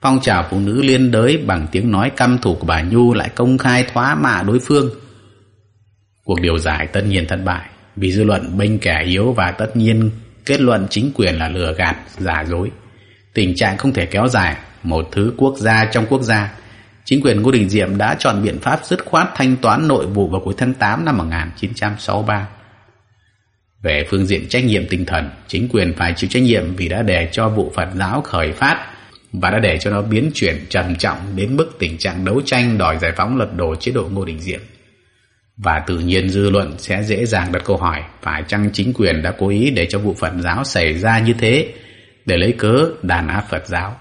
Phong trào phụ nữ liên đới bằng tiếng nói căm thù của bà Nhu lại công khai thoá mạ đối phương. Cuộc điều giải tất nhiên thất bại vì dư luận bênh kẻ yếu và tất nhiên kết luận chính quyền là lừa gạt, giả dối. Tình trạng không thể kéo dài, một thứ quốc gia trong quốc gia chính quyền Ngô Đình Diệm đã chọn biện pháp dứt khoát thanh toán nội vụ vào cuối tháng 8 năm 1963. Về phương diện trách nhiệm tinh thần, chính quyền phải chịu trách nhiệm vì đã để cho vụ Phật giáo khởi phát và đã để cho nó biến chuyển trầm trọng đến mức tình trạng đấu tranh đòi giải phóng lật đổ chế độ Ngô Đình Diệm. Và tự nhiên dư luận sẽ dễ dàng đặt câu hỏi phải chăng chính quyền đã cố ý để cho vụ Phật giáo xảy ra như thế để lấy cớ đàn áp Phật giáo.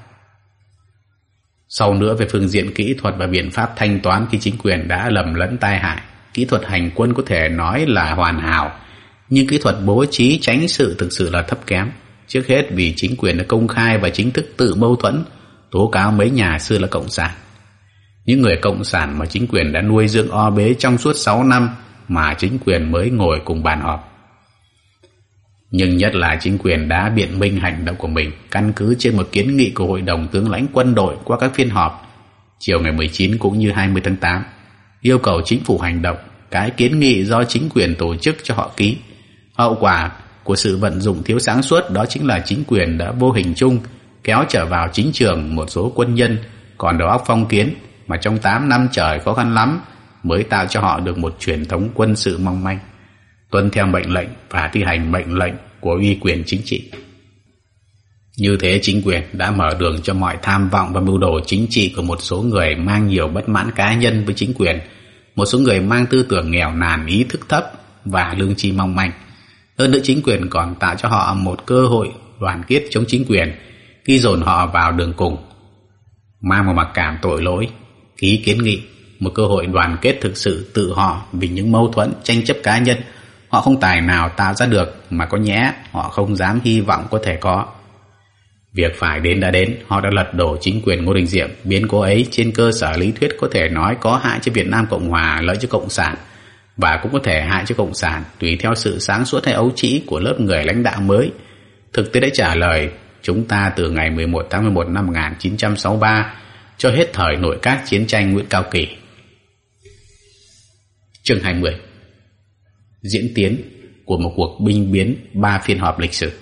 Sau nữa về phương diện kỹ thuật và biện pháp thanh toán khi chính quyền đã lầm lẫn tai hại, kỹ thuật hành quân có thể nói là hoàn hảo, nhưng kỹ thuật bố trí tránh sự thực sự là thấp kém. Trước hết vì chính quyền đã công khai và chính thức tự mâu thuẫn, tố cáo mấy nhà xưa là cộng sản. Những người cộng sản mà chính quyền đã nuôi dưỡng o bế trong suốt 6 năm mà chính quyền mới ngồi cùng bàn họp nhưng nhất là chính quyền đã biện minh hành động của mình, căn cứ trên một kiến nghị của Hội đồng tướng lãnh quân đội qua các phiên họp chiều ngày 19 cũng như 20 tháng 8 yêu cầu chính phủ hành động, cái kiến nghị do chính quyền tổ chức cho họ ký. Hậu quả của sự vận dụng thiếu sáng suốt đó chính là chính quyền đã vô hình chung kéo trở vào chính trường một số quân nhân, còn đầu óc phong kiến mà trong 8 năm trời khó khăn lắm mới tạo cho họ được một truyền thống quân sự mong manh tuân theo mệnh lệnh và thi hành mệnh lệnh của uy quyền chính trị. Như thế chính quyền đã mở đường cho mọi tham vọng và mưu đồ chính trị của một số người mang nhiều bất mãn cá nhân với chính quyền, một số người mang tư tưởng nghèo nàn, ý thức thấp và lương tri mong manh. Hơn nữa chính quyền còn tạo cho họ một cơ hội đoàn kết chống chính quyền khi dồn họ vào đường cùng. Mang một mặc cảm tội lỗi, ký kiến nghị, một cơ hội đoàn kết thực sự tự họ vì những mâu thuẫn tranh chấp cá nhân họ không tài nào tạo ra được mà có nhẽ họ không dám hy vọng có thể có. Việc phải đến đã đến, họ đã lật đổ chính quyền Ngô Đình Diệm, biến cố ấy trên cơ sở lý thuyết có thể nói có hại cho Việt Nam Cộng Hòa, lợi cho Cộng sản, và cũng có thể hại cho Cộng sản tùy theo sự sáng suốt hay ấu trĩ của lớp người lãnh đạo mới. Thực tế đã trả lời, chúng ta từ ngày 11 tháng 11 năm 1963 cho hết thời nội các chiến tranh Nguyễn Cao Kỳ. Chương 20 Diễn tiến của một cuộc binh biến ba phiên họp lịch sử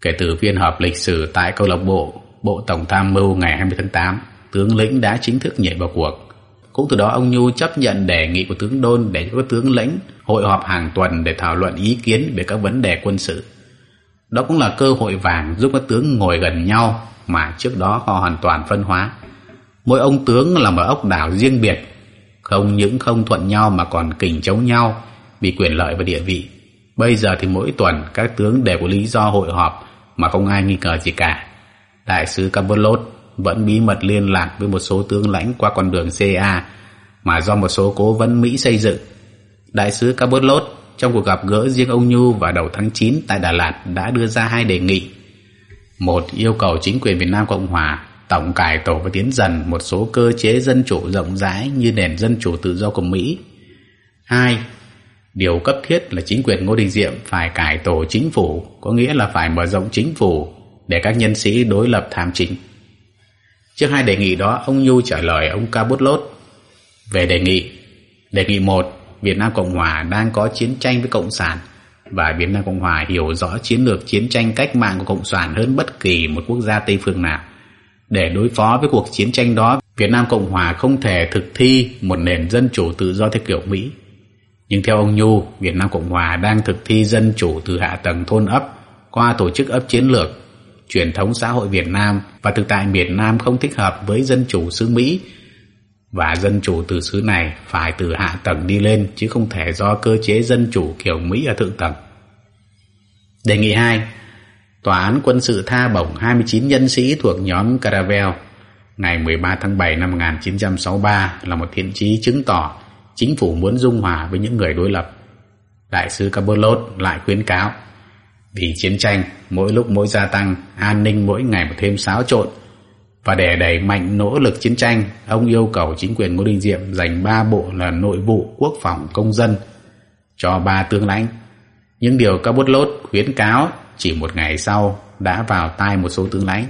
Kể từ phiên họp lịch sử tại câu lạc bộ Bộ Tổng Tham mưu ngày 20 tháng 8, tướng lĩnh đã chính thức nhảy vào cuộc. Cũng từ đó ông Nhu chấp nhận đề nghị của tướng Đôn để cho các tướng lĩnh hội họp hàng tuần để thảo luận ý kiến về các vấn đề quân sự. Đó cũng là cơ hội vàng giúp các tướng ngồi gần nhau mà trước đó họ hoàn toàn phân hóa. Mỗi ông tướng là một ốc đảo riêng biệt, không những không thuận nhau mà còn kình chống nhau vì quyền lợi và địa vị. Bây giờ thì mỗi tuần các tướng đều có lý do hội họp mà không ai nghi ngờ gì cả. Đại sứ Cabolot vẫn bí mật liên lạc với một số tướng lãnh qua con đường CA mà do một số cố vấn Mỹ xây dựng. Đại sứ Cabolot trong cuộc gặp gỡ riêng ông Nhu vào đầu tháng 9 tại Đà Lạt đã đưa ra hai đề nghị. Một, yêu cầu chính quyền Việt Nam Cộng Hòa tổng cải tổ và tiến dần một số cơ chế dân chủ rộng rãi như nền dân chủ tự do của Mỹ. Hai, Điều cấp thiết là chính quyền Ngô Đình Diệm phải cải tổ chính phủ, có nghĩa là phải mở rộng chính phủ để các nhân sĩ đối lập tham chính. Trước hai đề nghị đó, ông Nhu trả lời ông Ca Bút Lốt về đề nghị. Đề nghị một, Việt Nam Cộng Hòa đang có chiến tranh với Cộng sản và Việt Nam Cộng Hòa hiểu rõ chiến lược chiến tranh cách mạng của Cộng sản hơn bất kỳ một quốc gia Tây phương nào. Để đối phó với cuộc chiến tranh đó, Việt Nam Cộng Hòa không thể thực thi một nền dân chủ tự do theo kiểu Mỹ nhưng theo ông Nhu, Việt Nam Cộng Hòa đang thực thi dân chủ từ hạ tầng thôn ấp qua tổ chức ấp chiến lược, truyền thống xã hội Việt Nam và thực tại Việt Nam không thích hợp với dân chủ xứ Mỹ và dân chủ từ xứ này phải từ hạ tầng đi lên chứ không thể do cơ chế dân chủ kiểu Mỹ ở thượng tầng. Đề nghị 2. Tòa án quân sự tha bổng 29 nhân sĩ thuộc nhóm Caravel ngày 13 tháng 7 năm 1963 là một thiện chí chứng tỏ chính phủ muốn dung hòa với những người đối lập. Đại sứ Cabolot lại khuyến cáo vì chiến tranh mỗi lúc mỗi gia tăng, an ninh mỗi ngày một thêm xáo trộn và để đẩy mạnh nỗ lực chiến tranh, ông yêu cầu chính quyền Ngô Đình Diệm dành ba bộ là nội vụ, quốc phòng, công dân cho ba tướng lãnh. Những điều Cabolot khuyến cáo chỉ một ngày sau đã vào tai một số tướng lãnh.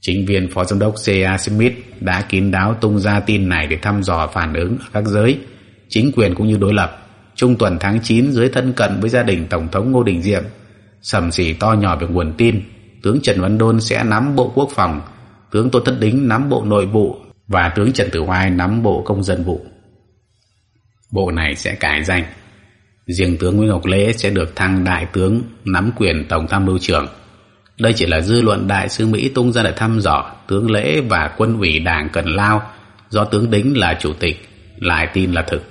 Chính viên Phó Giám đốc C.A. Smith đã kín đáo tung ra tin này để thăm dò phản ứng ở các giới, chính quyền cũng như đối lập. Trung tuần tháng 9 dưới thân cận với gia đình Tổng thống Ngô Đình Diệm, sầm xỉ to nhỏ về nguồn tin, tướng Trần Văn Đôn sẽ nắm bộ quốc phòng, tướng Tô Thất Đính nắm bộ nội vụ và tướng Trần Tử Hoài nắm bộ công dân vụ. Bộ này sẽ cải danh. Riêng tướng Nguyễn Ngọc Lễ sẽ được thăng đại tướng, nắm quyền Tổng tham mưu trưởng đây chỉ là dư luận đại sứ Mỹ tung ra để thăm dò tướng lễ và quân ủy đảng Cần Lao do tướng Đính là chủ tịch, lại tin là thực.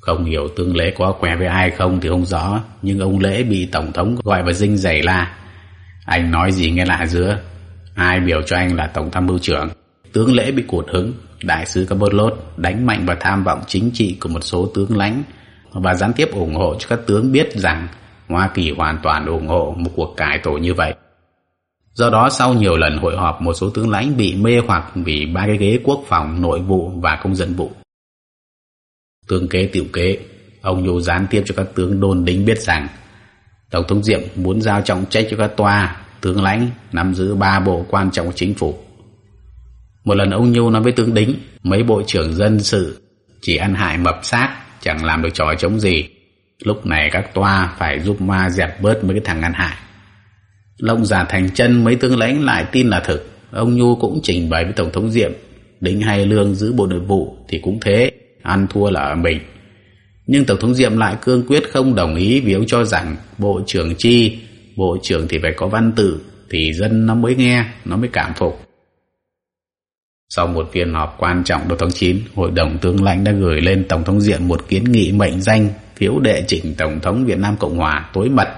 Không hiểu tướng lễ có quen với ai không thì không rõ, nhưng ông lễ bị tổng thống gọi vào dinh giày la. Anh nói gì nghe lạ giữa, ai biểu cho anh là tổng tham mưu trưởng. Tướng lễ bị cụt hứng, đại sứ Cabolot đánh mạnh vào tham vọng chính trị của một số tướng lãnh và gián tiếp ủng hộ cho các tướng biết rằng Hoa Kỳ hoàn toàn ủng hộ một cuộc cải tổ như vậy. Do đó sau nhiều lần hội họp một số tướng lãnh bị mê hoặc vì ba cái ghế quốc phòng, nội vụ và công dân vụ. Tương kế tiểu kế, ông Nhu gián tiếp cho các tướng đôn đính biết rằng Tổng thống Diệm muốn giao trọng trách cho các tòa, tướng lãnh nắm giữ ba bộ quan trọng của chính phủ. Một lần ông Nhu nói với tướng đính, mấy bộ trưởng dân sự chỉ ăn hại mập xác, chẳng làm được trò chống gì Lúc này các toa phải giúp ma dẹp bớt mấy cái thằng ngăn hại. Lông giả thành chân mấy tướng lãnh lại tin là thực. Ông Nhu cũng trình bày với Tổng thống Diệm. Đính hay lương giữ bộ nội vụ thì cũng thế, ăn thua là ở mình. Nhưng Tổng thống Diệm lại cương quyết không đồng ý vì ông cho rằng Bộ trưởng chi, Bộ trưởng thì phải có văn tự, thì dân nó mới nghe, nó mới cảm phục. Sau một phiên họp quan trọng đầu tháng 9, Hội đồng tướng lãnh đã gửi lên Tổng thống diện một kiến nghị mệnh danh phiếu đệ trình Tổng thống Việt Nam Cộng Hòa tối mật.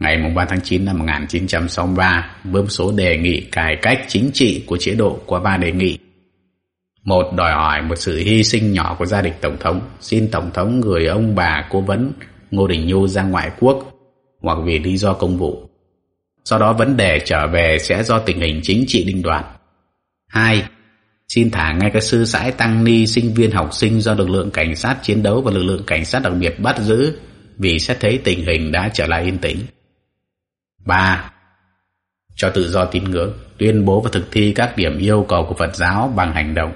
Ngày 3 tháng 9 năm 1963 với số đề nghị cải cách chính trị của chế độ qua ba đề nghị. Một đòi hỏi một sự hy sinh nhỏ của gia đình tổng thống. Xin tổng thống gửi ông bà cố vấn ngô đình nhu ra ngoại quốc hoặc vì lý do công vụ. Sau đó vấn đề trở về sẽ do tình hình chính trị đình đoạt. Hai xin thả ngay các sư sãi tăng ni sinh viên học sinh do lực lượng cảnh sát chiến đấu và lực lượng cảnh sát đặc biệt bắt giữ vì xét thấy tình hình đã trở lại yên tĩnh. 3. Cho tự do tín ngưỡng, tuyên bố và thực thi các điểm yêu cầu của Phật giáo bằng hành động.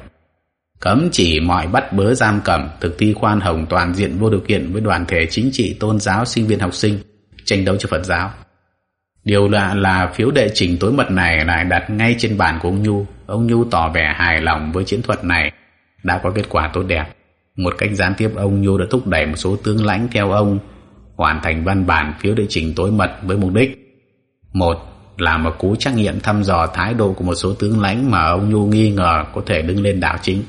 Cấm chỉ mọi bắt bớ giam cầm, thực thi khoan hồng toàn diện vô điều kiện với đoàn thể chính trị tôn giáo sinh viên học sinh, tranh đấu cho Phật giáo. Điều lạ là phiếu đệ trình tối mật này lại đặt ngay trên bàn của ông Nhu. Ông Nhu tỏ vẻ hài lòng với chiến thuật này đã có kết quả tốt đẹp. Một cách gián tiếp, ông Nhu đã thúc đẩy một số tướng lãnh theo ông, hoàn thành văn bản phiếu đệ trình tối mật với mục đích, một là một cú trắc nghiệm thăm dò thái độ của một số tướng lãnh mà ông Nhu nghi ngờ có thể đứng lên đảo chính.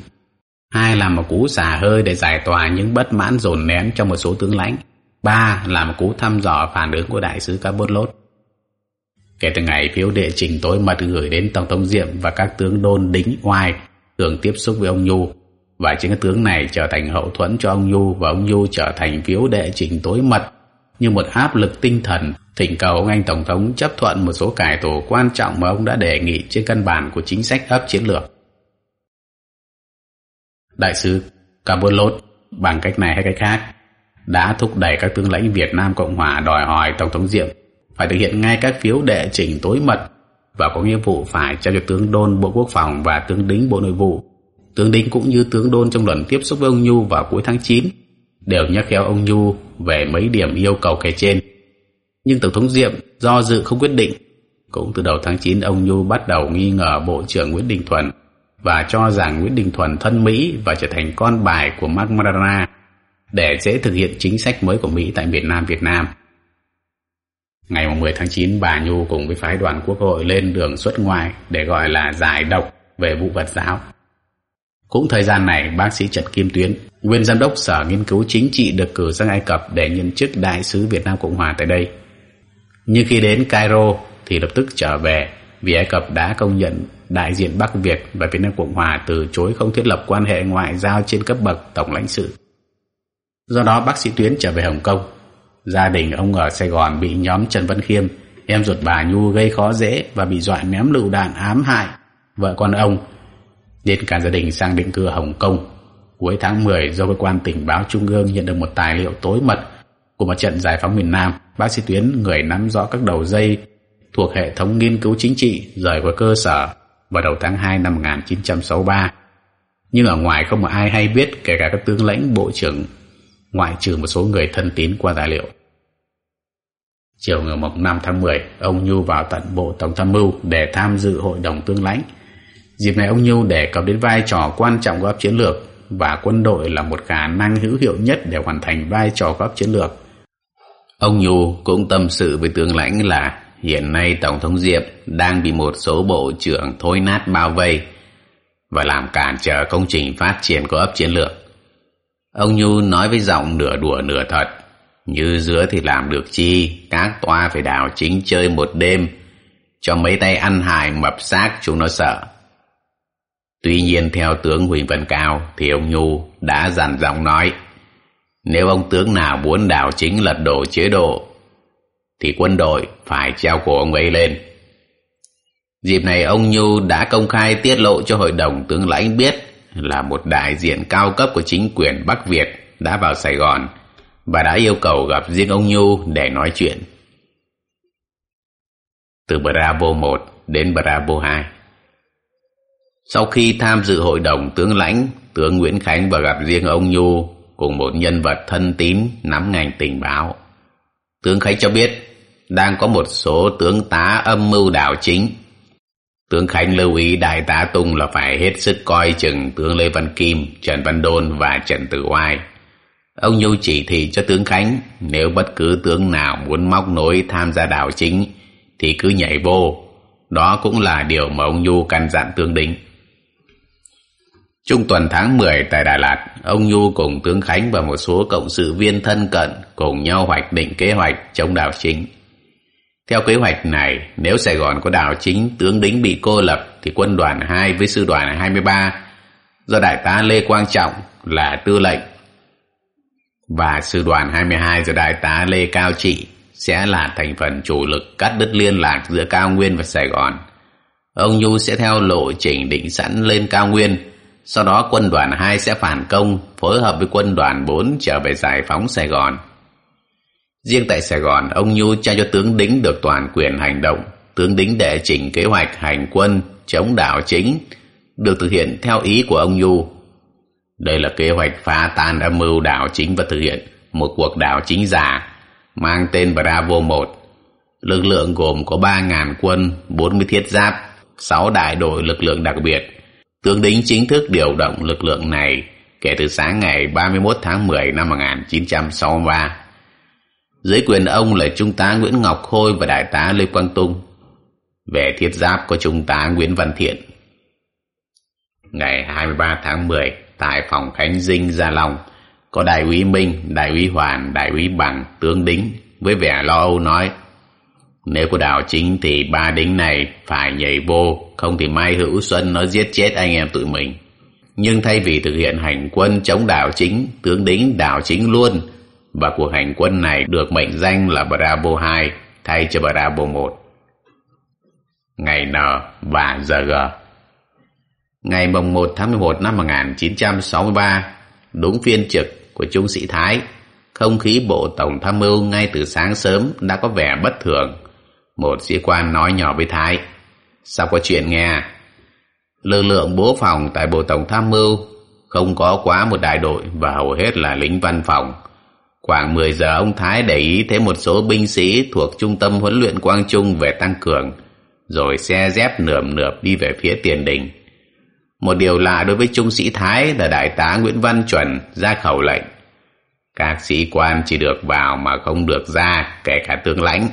Hai là một cú xả hơi để giải tỏa những bất mãn dồn nén trong một số tướng lãnh. Ba là một cú thăm dò phản ứng của đại sứ Cabot Kể từ ngày phiếu đệ trình tối mật gửi đến Tổng thống Diệm và các tướng đôn đính oai, thường tiếp xúc với ông Nhu và chính các tướng này trở thành hậu thuẫn cho ông Nhu và ông Nhu trở thành phiếu đệ trình tối mật như một áp lực tinh thần, thỉnh cầu ông anh Tổng thống chấp thuận một số cải tổ quan trọng mà ông đã đề nghị trên căn bản của chính sách ấp chiến lược. Đại sứ Cabot bằng cách này hay cách khác, đã thúc đẩy các tướng lãnh Việt Nam Cộng Hòa đòi hỏi Tổng thống Diệm phải thực hiện ngay các phiếu đệ trình tối mật và có nghĩa vụ phải trao cho tướng đôn Bộ Quốc phòng và tướng đính Bộ Nội vụ. Tướng đính cũng như tướng đôn trong lần tiếp xúc với ông Nhu vào cuối tháng 9 đều nhắc khéo ông Nhu về mấy điểm yêu cầu kể trên. Nhưng Tổng thống Diệm do dự không quyết định. Cũng từ đầu tháng 9 ông Nhu bắt đầu nghi ngờ Bộ trưởng Nguyễn Đình Thuận và cho rằng Nguyễn Đình Thuận thân Mỹ và trở thành con bài của Mark Marana để dễ thực hiện chính sách mới của Mỹ tại miền Nam Việt Nam. Ngày 10 tháng 9, bà Nhu cùng với phái đoàn quốc hội lên đường xuất ngoại để gọi là giải độc về vụ vật giáo. Cũng thời gian này, bác sĩ Trần Kim Tuyến, nguyên giám đốc Sở Nghiên cứu Chính trị được cử sang Ai Cập để nhân chức đại sứ Việt Nam Cộng Hòa tại đây. Nhưng khi đến Cairo thì lập tức trở về vì Ai Cập đã công nhận đại diện Bắc Việt và Việt Nam Cộng Hòa từ chối không thiết lập quan hệ ngoại giao trên cấp bậc tổng lãnh sự. Do đó bác sĩ Tuyến trở về Hồng Kông. Gia đình ông ở Sài Gòn bị nhóm Trần Văn Khiêm, em ruột bà Nhu gây khó dễ và bị dọa ném lựu đạn ám hại vợ con ông nên cả gia đình sang định cư Hồng Kông. Cuối tháng 10 do cơ quan tình báo trung ương nhận được một tài liệu tối mật của một trận giải phóng miền Nam, bác sĩ Tuyến người nắm rõ các đầu dây thuộc hệ thống nghiên cứu chính trị rời khỏi cơ sở vào đầu tháng 2 năm 1963. Nhưng ở ngoài không một ai hay biết kể cả các tướng lãnh bộ trưởng ngoại trừ một số người thân tín qua tài liệu. Chiều ngày 5 tháng 10, ông Nhu vào tận Bộ Tổng tham mưu để tham dự hội đồng tương lãnh Dịp này ông Nhu đề cập đến vai trò quan trọng của áp chiến lược và quân đội là một khả năng hữu hiệu nhất để hoàn thành vai trò của áp chiến lược. Ông Nhu cũng tâm sự với tướng lãnh là hiện nay Tổng thống Diệp đang bị một số bộ trưởng thối nát bao vây và làm cản trở công trình phát triển của ấp chiến lược. Ông Nhu nói với giọng nửa đùa nửa thật, như dứa thì làm được chi, các toa phải đảo chính chơi một đêm, cho mấy tay ăn hại mập xác chúng nó sợ. Tuy nhiên theo tướng Huỳnh Văn Cao thì ông Nhu đã dặn giọng nói nếu ông tướng nào muốn đảo chính lật đổ chế độ thì quân đội phải treo cổ ông ấy lên. Dịp này ông Nhu đã công khai tiết lộ cho hội đồng tướng lãnh biết là một đại diện cao cấp của chính quyền Bắc Việt đã vào Sài Gòn và đã yêu cầu gặp riêng ông Nhu để nói chuyện. Từ Bravo 1 đến Bravo 2 sau khi tham dự hội đồng tướng lãnh, tướng Nguyễn Khánh và gặp riêng ông Nhu cùng một nhân vật thân tín nắm ngành tình báo. Tướng Khánh cho biết đang có một số tướng tá âm mưu đảo chính. Tướng Khánh lưu ý đại tá Tùng là phải hết sức coi chừng tướng Lê Văn Kim, Trần Văn Đôn và Trần Tử Oai. Ông Nhu chỉ thị cho tướng Khánh nếu bất cứ tướng nào muốn móc nối tham gia đảo chính thì cứ nhảy vô. Đó cũng là điều mà ông Nhu căn dặn tướng đính. Trung tuần tháng 10 tại Đà Lạt, ông Nhu cùng tướng Khánh và một số cộng sự viên thân cận cùng nhau hoạch định kế hoạch chống đảo chính. Theo kế hoạch này, nếu Sài Gòn có đảo chính tướng đính bị cô lập thì quân đoàn 2 với sư đoàn 23 do đại tá Lê Quang Trọng là tư lệnh và sư đoàn 22 do đại tá Lê Cao Trị sẽ là thành phần chủ lực cắt đứt liên lạc giữa Cao Nguyên và Sài Gòn. Ông Nhu sẽ theo lộ trình định sẵn lên Cao Nguyên, sau đó quân đoàn 2 sẽ phản công, phối hợp với quân đoàn 4 trở về giải phóng Sài Gòn. Riêng tại Sài Gòn, ông Nhu trao cho tướng Đính được toàn quyền hành động. Tướng Đính đệ chỉnh kế hoạch hành quân chống đảo chính, được thực hiện theo ý của ông Nhu. Đây là kế hoạch phá tan âm mưu đảo chính và thực hiện một cuộc đảo chính giả mang tên Bravo 1. Lực lượng gồm có 3.000 quân, 40 thiết giáp, 6 đại đội lực lượng đặc biệt. Tướng Đính chính thức điều động lực lượng này kể từ sáng ngày 31 tháng 10 năm 1963. Dưới quyền ông là Trung tá Nguyễn Ngọc Khôi và Đại tá Lê Quang Tung. Về thiết giáp có Trung tá Nguyễn Văn Thiện. Ngày 23 tháng 10, tại phòng Khánh Dinh, Gia Long, có đại úy Minh, đại úy Hoàn, đại úy Bằng, tướng Đính với vẻ lo âu nói nếu có đảo chính thì ba đính này phải nhảy vô, không thì Mai Hữu Xuân nó giết chết anh em tụi mình. Nhưng thay vì thực hiện hành quân chống đảo chính, tướng đính đảo chính luôn, và cuộc hành quân này được mệnh danh là Bravo 2 thay cho Bravo 1. Ngày N và giờ G Ngày 1 tháng 11 năm 1963, đúng phiên trực của Trung sĩ Thái, không khí bộ tổng tham mưu ngay từ sáng sớm đã có vẻ bất thường. Một sĩ quan nói nhỏ với Thái, sao có chuyện nghe? Lực lượng bố phòng tại bộ tổng tham mưu không có quá một đại đội và hầu hết là lính văn phòng. Khoảng 10 giờ ông Thái để ý thấy một số binh sĩ thuộc trung tâm huấn luyện Quang Trung về tăng cường, rồi xe dép nườm nượp đi về phía tiền đình. Một điều lạ đối với trung sĩ Thái là đại tá Nguyễn Văn Chuẩn ra khẩu lệnh. Các sĩ quan chỉ được vào mà không được ra, kể cả tướng lãnh.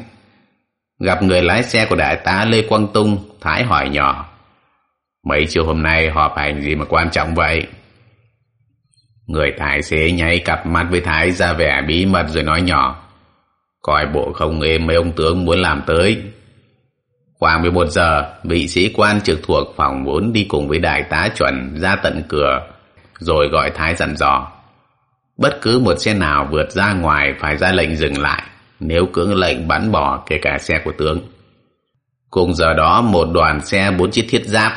Gặp người lái xe của đại tá Lê Quang Tung, Thái hỏi nhỏ. Mấy chiều hôm nay họp hành gì mà quan trọng vậy? Người tài xế nháy cặp mắt với Thái ra vẻ bí mật rồi nói nhỏ. Coi bộ không êm mấy ông tướng muốn làm tới. Khoảng 11 giờ, vị sĩ quan trực thuộc phòng 4 đi cùng với đại tá chuẩn ra tận cửa, rồi gọi Thái dặn dò. Bất cứ một xe nào vượt ra ngoài phải ra lệnh dừng lại, nếu cưỡng lệnh bắn bỏ kể cả xe của tướng. Cùng giờ đó một đoàn xe bốn chiếc thiết giáp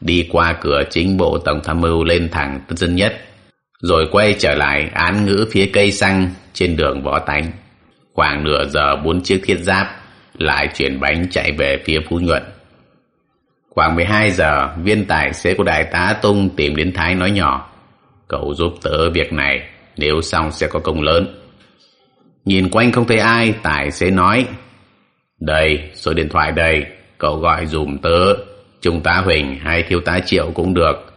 đi qua cửa chính bộ tổng tham mưu lên thẳng tân dân nhất, rồi quay trở lại án ngữ phía cây xăng trên đường võ tánh. Khoảng nửa giờ bốn chiếc thiết giáp lại chuyển bánh chạy về phía Phú Nhuận. Khoảng 12 giờ, viên tài xế của đại tá Tung tìm đến Thái nói nhỏ, cậu giúp tớ việc này, nếu xong sẽ có công lớn. Nhìn quanh không thấy ai, tài xế nói, đây, số điện thoại đây, cậu gọi dùm tớ, trung tá Huỳnh hay thiếu tá Triệu cũng được,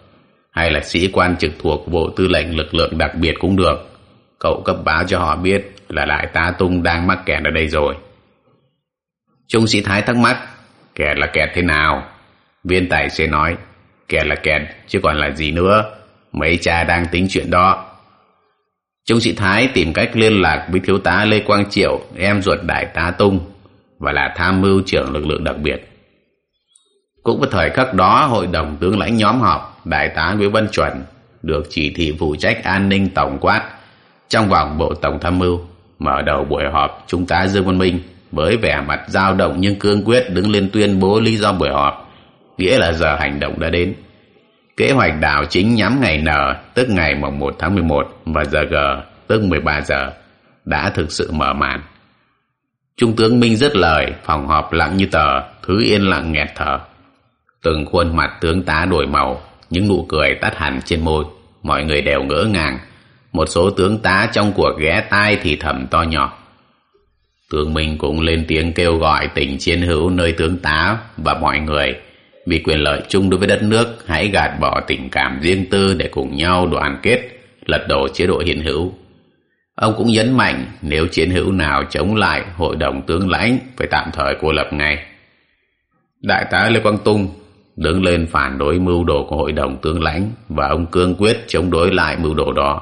hay là sĩ quan trực thuộc Bộ Tư lệnh lực lượng đặc biệt cũng được. Cậu cấp báo cho họ biết là đại tá Tung đang mắc kẹt ở đây rồi. Trung sĩ Thái thắc mắc, kẹt là kẹt thế nào? Viên tài xế nói, kẹt là kẹt, chứ còn là gì nữa. Mấy cha đang tính chuyện đó. Trung sĩ Thái tìm cách liên lạc với thiếu tá Lê Quang Triệu, em ruột đại tá Tung, và là tham mưu trưởng lực lượng đặc biệt. Cũng vào thời khắc đó, hội đồng tướng lãnh nhóm họp, đại tá Nguyễn Văn Chuẩn được chỉ thị phụ trách an ninh tổng quát trong vòng bộ tổng tham mưu. Mở đầu buổi họp, Trung tá Dương Văn Minh với vẻ mặt dao động nhưng cương quyết đứng lên tuyên bố lý do buổi họp, nghĩa là giờ hành động đã đến. Kế hoạch đảo chính nhắm ngày N, tức ngày mùng 1 tháng 11 và giờ G, tức 13 giờ, đã thực sự mở màn. Trung tướng Minh dứt lời, phòng họp lặng như tờ, thứ yên lặng nghẹt thở. Từng khuôn mặt tướng tá đổi màu, những nụ cười tắt hẳn trên môi, mọi người đều ngỡ ngàng. Một số tướng tá trong cuộc ghé tai thì thầm to nhỏ. Tướng Minh cũng lên tiếng kêu gọi tình chiến hữu nơi tướng tá và mọi người vì quyền lợi chung đối với đất nước hãy gạt bỏ tình cảm riêng tư để cùng nhau đoàn kết lật đổ chế độ hiện hữu. Ông cũng nhấn mạnh nếu chiến hữu nào chống lại hội đồng tướng lãnh phải tạm thời cô lập ngay. Đại tá Lê Quang Tung đứng lên phản đối mưu đồ của hội đồng tướng lãnh và ông cương quyết chống đối lại mưu đồ đó.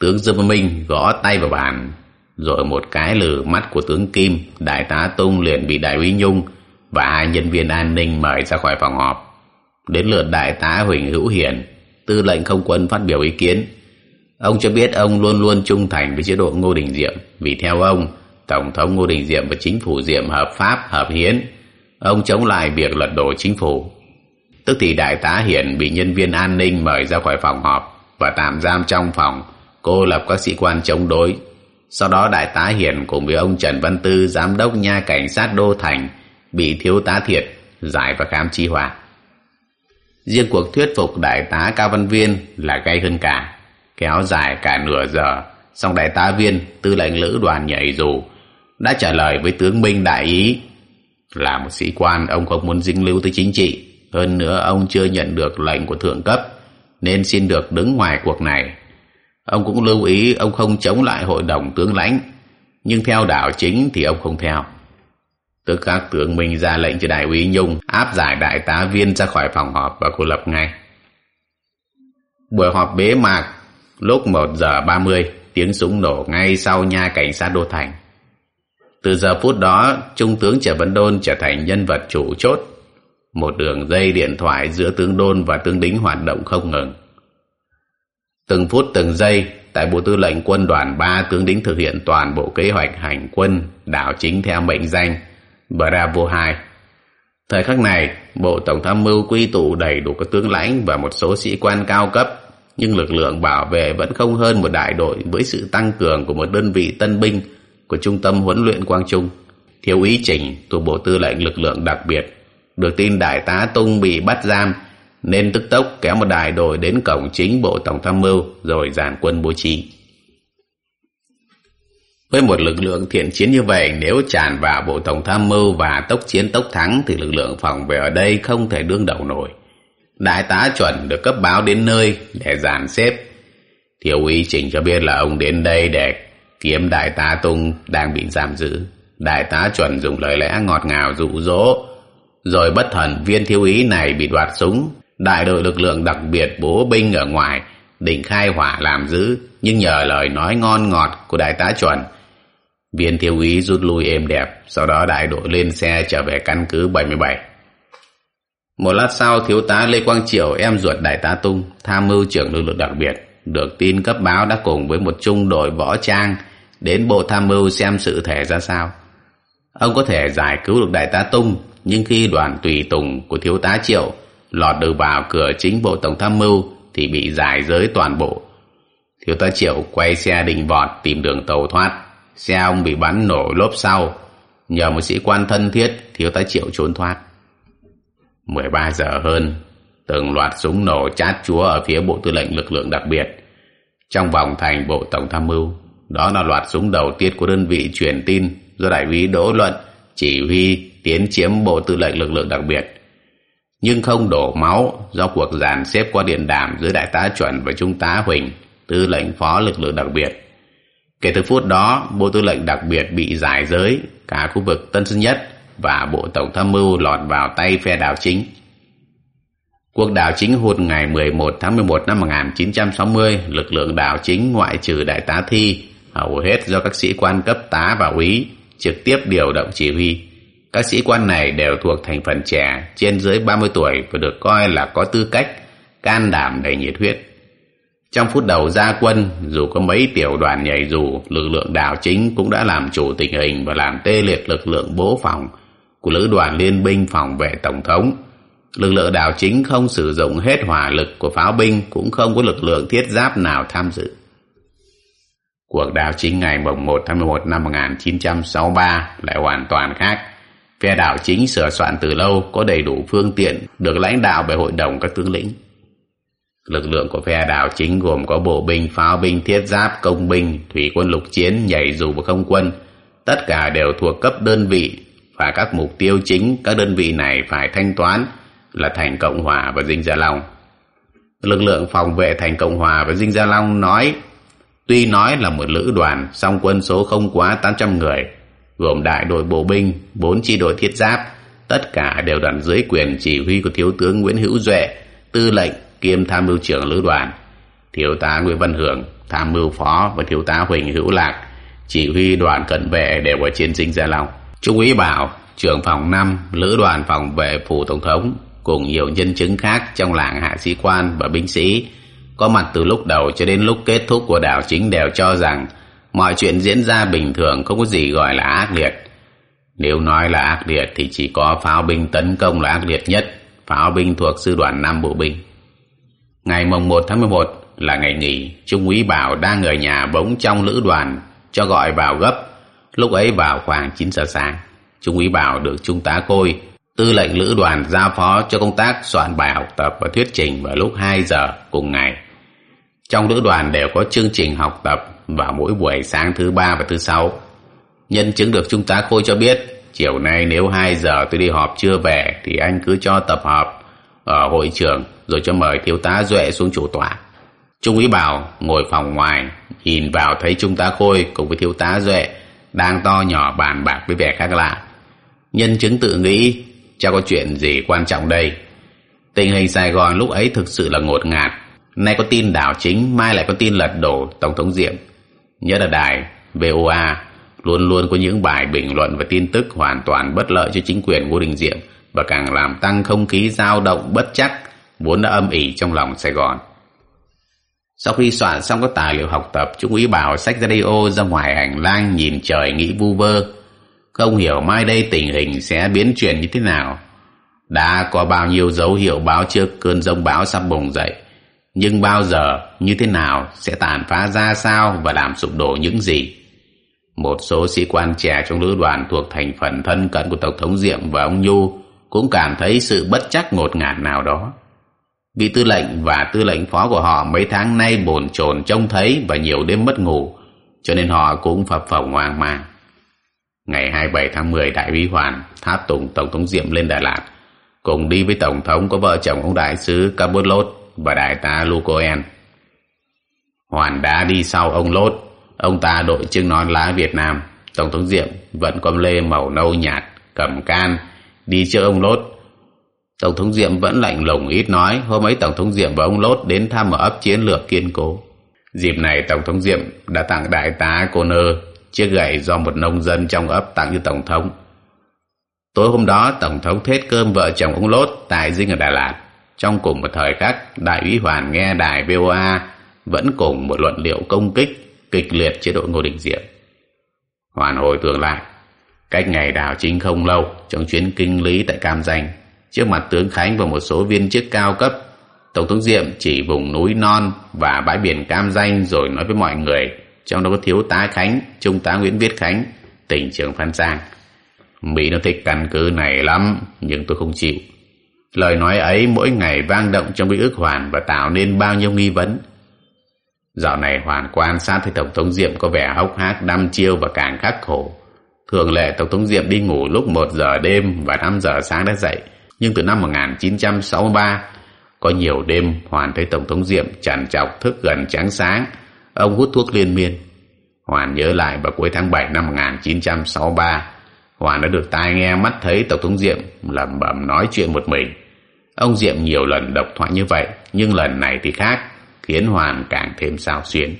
Tướng Dương Minh gõ tay vào bàn rồi một cái lử mắt của tướng Kim, đại tá Tung liền bị đại úy Nhung và hai nhân viên an ninh mời ra khỏi phòng họp. Đến lượt đại tá Huỳnh Hữu Hiền, tư lệnh không quân phát biểu ý kiến. Ông cho biết ông luôn luôn trung thành với chế độ Ngô Đình Diệm vì theo ông, Tổng thống Ngô Đình Diệm và chính phủ Diệm hợp pháp, hợp hiến. Ông chống lại việc lật đổ chính phủ. Tức thì đại tá Hiển bị nhân viên an ninh mời ra khỏi phòng họp và tạm giam trong phòng, cô lập các sĩ quan chống đối. Sau đó đại tá Hiển cùng với ông Trần Văn Tư, giám đốc nha cảnh sát Đô Thành, bị thiếu tá Thiệt giải và khám chi hòa. Riêng cuộc thuyết phục đại tá Cao Văn Viên là gay hơn cả, kéo dài cả nửa giờ, xong đại tá Viên, tư lệnh lữ đoàn nhảy dù, đã trả lời với tướng Minh đại ý. Là một sĩ quan, ông không muốn dính lưu tới chính trị, hơn nữa ông chưa nhận được lệnh của thượng cấp, nên xin được đứng ngoài cuộc này. Ông cũng lưu ý ông không chống lại hội đồng tướng lãnh, nhưng theo đảo chính thì ông không theo. Tức khắc tướng Minh ra lệnh cho đại úy Nhung áp giải đại tá viên ra khỏi phòng họp và cô lập ngay. Buổi họp bế mạc lúc 1 giờ 30 tiếng súng nổ ngay sau nha cảnh sát Đô Thành. Từ giờ phút đó, Trung tướng Trẻ Vấn Đôn trở thành nhân vật chủ chốt. Một đường dây điện thoại giữa tướng Đôn và tướng Đính hoạt động không ngừng. Từng phút từng giây, tại Bộ Tư lệnh Quân đoàn 3 tướng Đính thực hiện toàn bộ kế hoạch hành quân đảo chính theo mệnh danh Bravo 2. Thời khắc này, Bộ Tổng tham mưu quy tụ đầy đủ các tướng lãnh và một số sĩ quan cao cấp, nhưng lực lượng bảo vệ vẫn không hơn một đại đội với sự tăng cường của một đơn vị tân binh của Trung tâm huấn luyện Quang Trung. Thiếu úy Trình thuộc Bộ Tư lệnh lực lượng đặc biệt, được tin đại tá Tung bị bắt giam nên tức tốc kéo một đại đội đến cổng chính Bộ Tổng tham mưu rồi dàn quân bố trí. Với một lực lượng thiện chiến như vậy, nếu tràn vào Bộ Tổng tham mưu và tốc chiến tốc thắng thì lực lượng phòng vệ ở đây không thể đương đầu nổi. Đại tá chuẩn được cấp báo đến nơi để dàn xếp. Thiếu úy Trình cho biết là ông đến đây để kiếm đại tá Tung đang bị giam giữ. Đại tá chuẩn dùng lời lẽ ngọt ngào dụ dỗ, rồi bất thần viên thiếu úy này bị đoạt súng. Đại đội lực lượng đặc biệt bố binh ở ngoài định khai hỏa làm giữ, nhưng nhờ lời nói ngon ngọt của đại tá chuẩn Viên thiếu úy rút lui êm đẹp, sau đó đại đội lên xe trở về căn cứ 77. Một lát sau, thiếu tá Lê Quang Triều, em ruột đại tá Tung, tham mưu trưởng lực lượng đặc biệt, được tin cấp báo đã cùng với một trung đội võ trang đến bộ tham mưu xem sự thể ra sao. Ông có thể giải cứu được đại tá Tung, nhưng khi đoàn tùy tùng của thiếu tá Triệu lọt được vào cửa chính bộ tổng tham mưu thì bị giải giới toàn bộ. Thiếu tá Triệu quay xe đình vọt tìm đường tàu thoát xe ông bị bắn nổ lốp sau nhờ một sĩ quan thân thiết thiếu tá triệu trốn thoát 13 giờ hơn từng loạt súng nổ chát chúa ở phía bộ tư lệnh lực lượng đặc biệt. Trong vòng thành bộ tổng tham mưu đó là loạt súng đầu tiên của đơn vị truyền tin do đại úy đỗ luận chỉ huy tiến chiếm bộ tư lệnh lực lượng đặc biệt. Nhưng không đổ máu do cuộc dàn xếp qua điện đàm giữa đại tá chuẩn và trung tá huỳnh tư lệnh phó lực lượng đặc biệt. Kể từ phút đó, Bộ Tư lệnh đặc biệt bị giải giới, cả khu vực Tân Sơn Nhất và Bộ Tổng tham mưu lọt vào tay phe đảo chính. Cuộc đảo chính hụt ngày 11 tháng 11 năm 1960, lực lượng đảo chính ngoại trừ đại tá thi, hầu hết do các sĩ quan cấp tá và úy trực tiếp điều động chỉ huy. Các sĩ quan này đều thuộc thành phần trẻ, trên dưới 30 tuổi và được coi là có tư cách, can đảm đầy nhiệt huyết. Trong phút đầu ra quân, dù có mấy tiểu đoàn nhảy dù, lực lượng đảo chính cũng đã làm chủ tình hình và làm tê liệt lực lượng bố phòng của lữ đoàn liên binh phòng vệ tổng thống. Lực lượng đảo chính không sử dụng hết hỏa lực của pháo binh, cũng không có lực lượng thiết giáp nào tham dự. Cuộc đảo chính ngày 1 tháng 11 năm 1963 lại hoàn toàn khác. Phe đảo chính sửa soạn từ lâu có đầy đủ phương tiện được lãnh đạo bởi hội đồng các tướng lĩnh. Lực lượng của phe đảo chính gồm có bộ binh, pháo binh, thiết giáp, công binh, thủy quân lục chiến, nhảy dù và không quân. Tất cả đều thuộc cấp đơn vị và các mục tiêu chính các đơn vị này phải thanh toán là thành Cộng Hòa và Dinh Gia Long. Lực lượng phòng vệ thành Cộng Hòa và Dinh Gia Long nói tuy nói là một lữ đoàn song quân số không quá 800 người gồm đại đội bộ binh, bốn chi đội thiết giáp tất cả đều đặt dưới quyền chỉ huy của thiếu tướng Nguyễn Hữu Duệ tư lệnh kiêm tham mưu trưởng lữ đoàn. Thiếu tá Nguyễn Văn Hưởng tham mưu phó và thiếu tá Huỳnh Hữu Lạc chỉ huy đoàn cận vệ đều ở trên dinh Gia Long Trung úy Bảo trưởng phòng 5 lữ đoàn phòng vệ phủ tổng thống cùng nhiều nhân chứng khác trong làng hạ sĩ quan và binh sĩ có mặt từ lúc đầu cho đến lúc kết thúc của đảo chính đều cho rằng mọi chuyện diễn ra bình thường không có gì gọi là ác liệt. Nếu nói là ác liệt thì chỉ có pháo binh tấn công là ác liệt nhất, pháo binh thuộc sư đoàn 5 bộ binh. Ngày mồng 1 tháng 11 là ngày nghỉ, Trung úy Bảo đang ở nhà bỗng trong lữ đoàn cho gọi vào gấp, lúc ấy vào khoảng 9 giờ sáng. Trung úy Bảo được Trung tá Khôi, tư lệnh lữ đoàn giao phó cho công tác soạn bài học tập và thuyết trình vào lúc 2 giờ cùng ngày. Trong lữ đoàn đều có chương trình học tập vào mỗi buổi sáng thứ ba và thứ sáu. Nhân chứng được Trung tá Khôi cho biết, chiều nay nếu 2 giờ tôi đi họp chưa về thì anh cứ cho tập họp ở hội trường rồi cho mời thiếu tá Duệ xuống chủ tọa. Trung úy Bảo ngồi phòng ngoài, nhìn vào thấy Trung tá Khôi cùng với thiếu tá Duệ đang to nhỏ bàn bạc với vẻ khác lạ. Nhân chứng tự nghĩ, chắc có chuyện gì quan trọng đây. Tình hình Sài Gòn lúc ấy thực sự là ngột ngạt. Nay có tin đảo chính, mai lại có tin lật đổ Tổng thống Diệm. Nhất là đài VOA luôn luôn có những bài bình luận và tin tức hoàn toàn bất lợi cho chính quyền Ngô Đình Diệm và càng làm tăng không khí dao động bất chắc vốn đã âm ỉ trong lòng Sài Gòn. Sau khi soạn xong các tài liệu học tập, Trung úy bảo sách radio ra ngoài hành lang nhìn trời nghĩ vu vơ. Không hiểu mai đây tình hình sẽ biến chuyển như thế nào. Đã có bao nhiêu dấu hiệu báo trước cơn rông bão sắp bùng dậy. Nhưng bao giờ, như thế nào, sẽ tàn phá ra sao và làm sụp đổ những gì? Một số sĩ quan trẻ trong lữ đoàn thuộc thành phần thân cận của Tổng thống Diệm và ông Nhu cũng cảm thấy sự bất chắc ngột ngạt nào đó. Vị tư lệnh và tư lệnh phó của họ mấy tháng nay bồn chồn trông thấy và nhiều đêm mất ngủ, cho nên họ cũng phập phồng hoang mang. Ngày 27 tháng 10, Đại úy Hoàn tháp tùng Tổng thống Diệm lên Đà Lạt, cùng đi với Tổng thống có vợ chồng ông đại sứ Cabot Lốt và đại tá Lucoen. Hoàn đã đi sau ông Lốt, ông ta đội chiếc nón lá Việt Nam. Tổng thống Diệm vẫn con lê màu nâu nhạt, cầm can, đi trước ông Lốt Tổng thống Diệm vẫn lạnh lùng ít nói, hôm ấy Tổng thống Diệm và ông Lốt đến thăm ở ấp chiến lược kiên cố. Dịp này Tổng thống Diệm đã tặng đại tá Cô Nơ chiếc gậy do một nông dân trong ấp tặng cho Tổng thống. Tối hôm đó, Tổng thống thết cơm vợ chồng ông Lốt tại dinh ở Đà Lạt. Trong cùng một thời khắc, Đại úy Hoàn nghe đài VOA vẫn cùng một luận liệu công kích kịch liệt chế độ Ngô Đình Diệm. Hoàn hồi tưởng lại, cách ngày đảo chính không lâu trong chuyến kinh lý tại Cam Danh, trước mặt tướng Khánh và một số viên chức cao cấp. Tổng thống Diệm chỉ vùng núi non và bãi biển Cam Danh rồi nói với mọi người, trong đó có thiếu tá Khánh, trung tá Nguyễn Viết Khánh, tỉnh trưởng Phan Giang. Mỹ nó thích căn cứ này lắm, nhưng tôi không chịu. Lời nói ấy mỗi ngày vang động trong ký ức Hoàn và tạo nên bao nhiêu nghi vấn. Dạo này Hoàn quan sát thấy Tổng thống Diệm có vẻ hốc hác đăm chiêu và càng khắc khổ. Thường lệ Tổng thống Diệm đi ngủ lúc 1 giờ đêm và 5 giờ sáng đã dậy nhưng từ năm 1963 có nhiều đêm Hoàn thấy Tổng thống Diệm chẳng chọc thức gần trắng sáng ông hút thuốc liên miên. Hoàn nhớ lại vào cuối tháng 7 năm 1963 Hoàn đã được tai nghe, mắt thấy Tổng thống Diệm lẩm bẩm nói chuyện một mình. Ông Diệm nhiều lần độc thoại như vậy, nhưng lần này thì khác, khiến Hoàn càng thêm sao xuyến.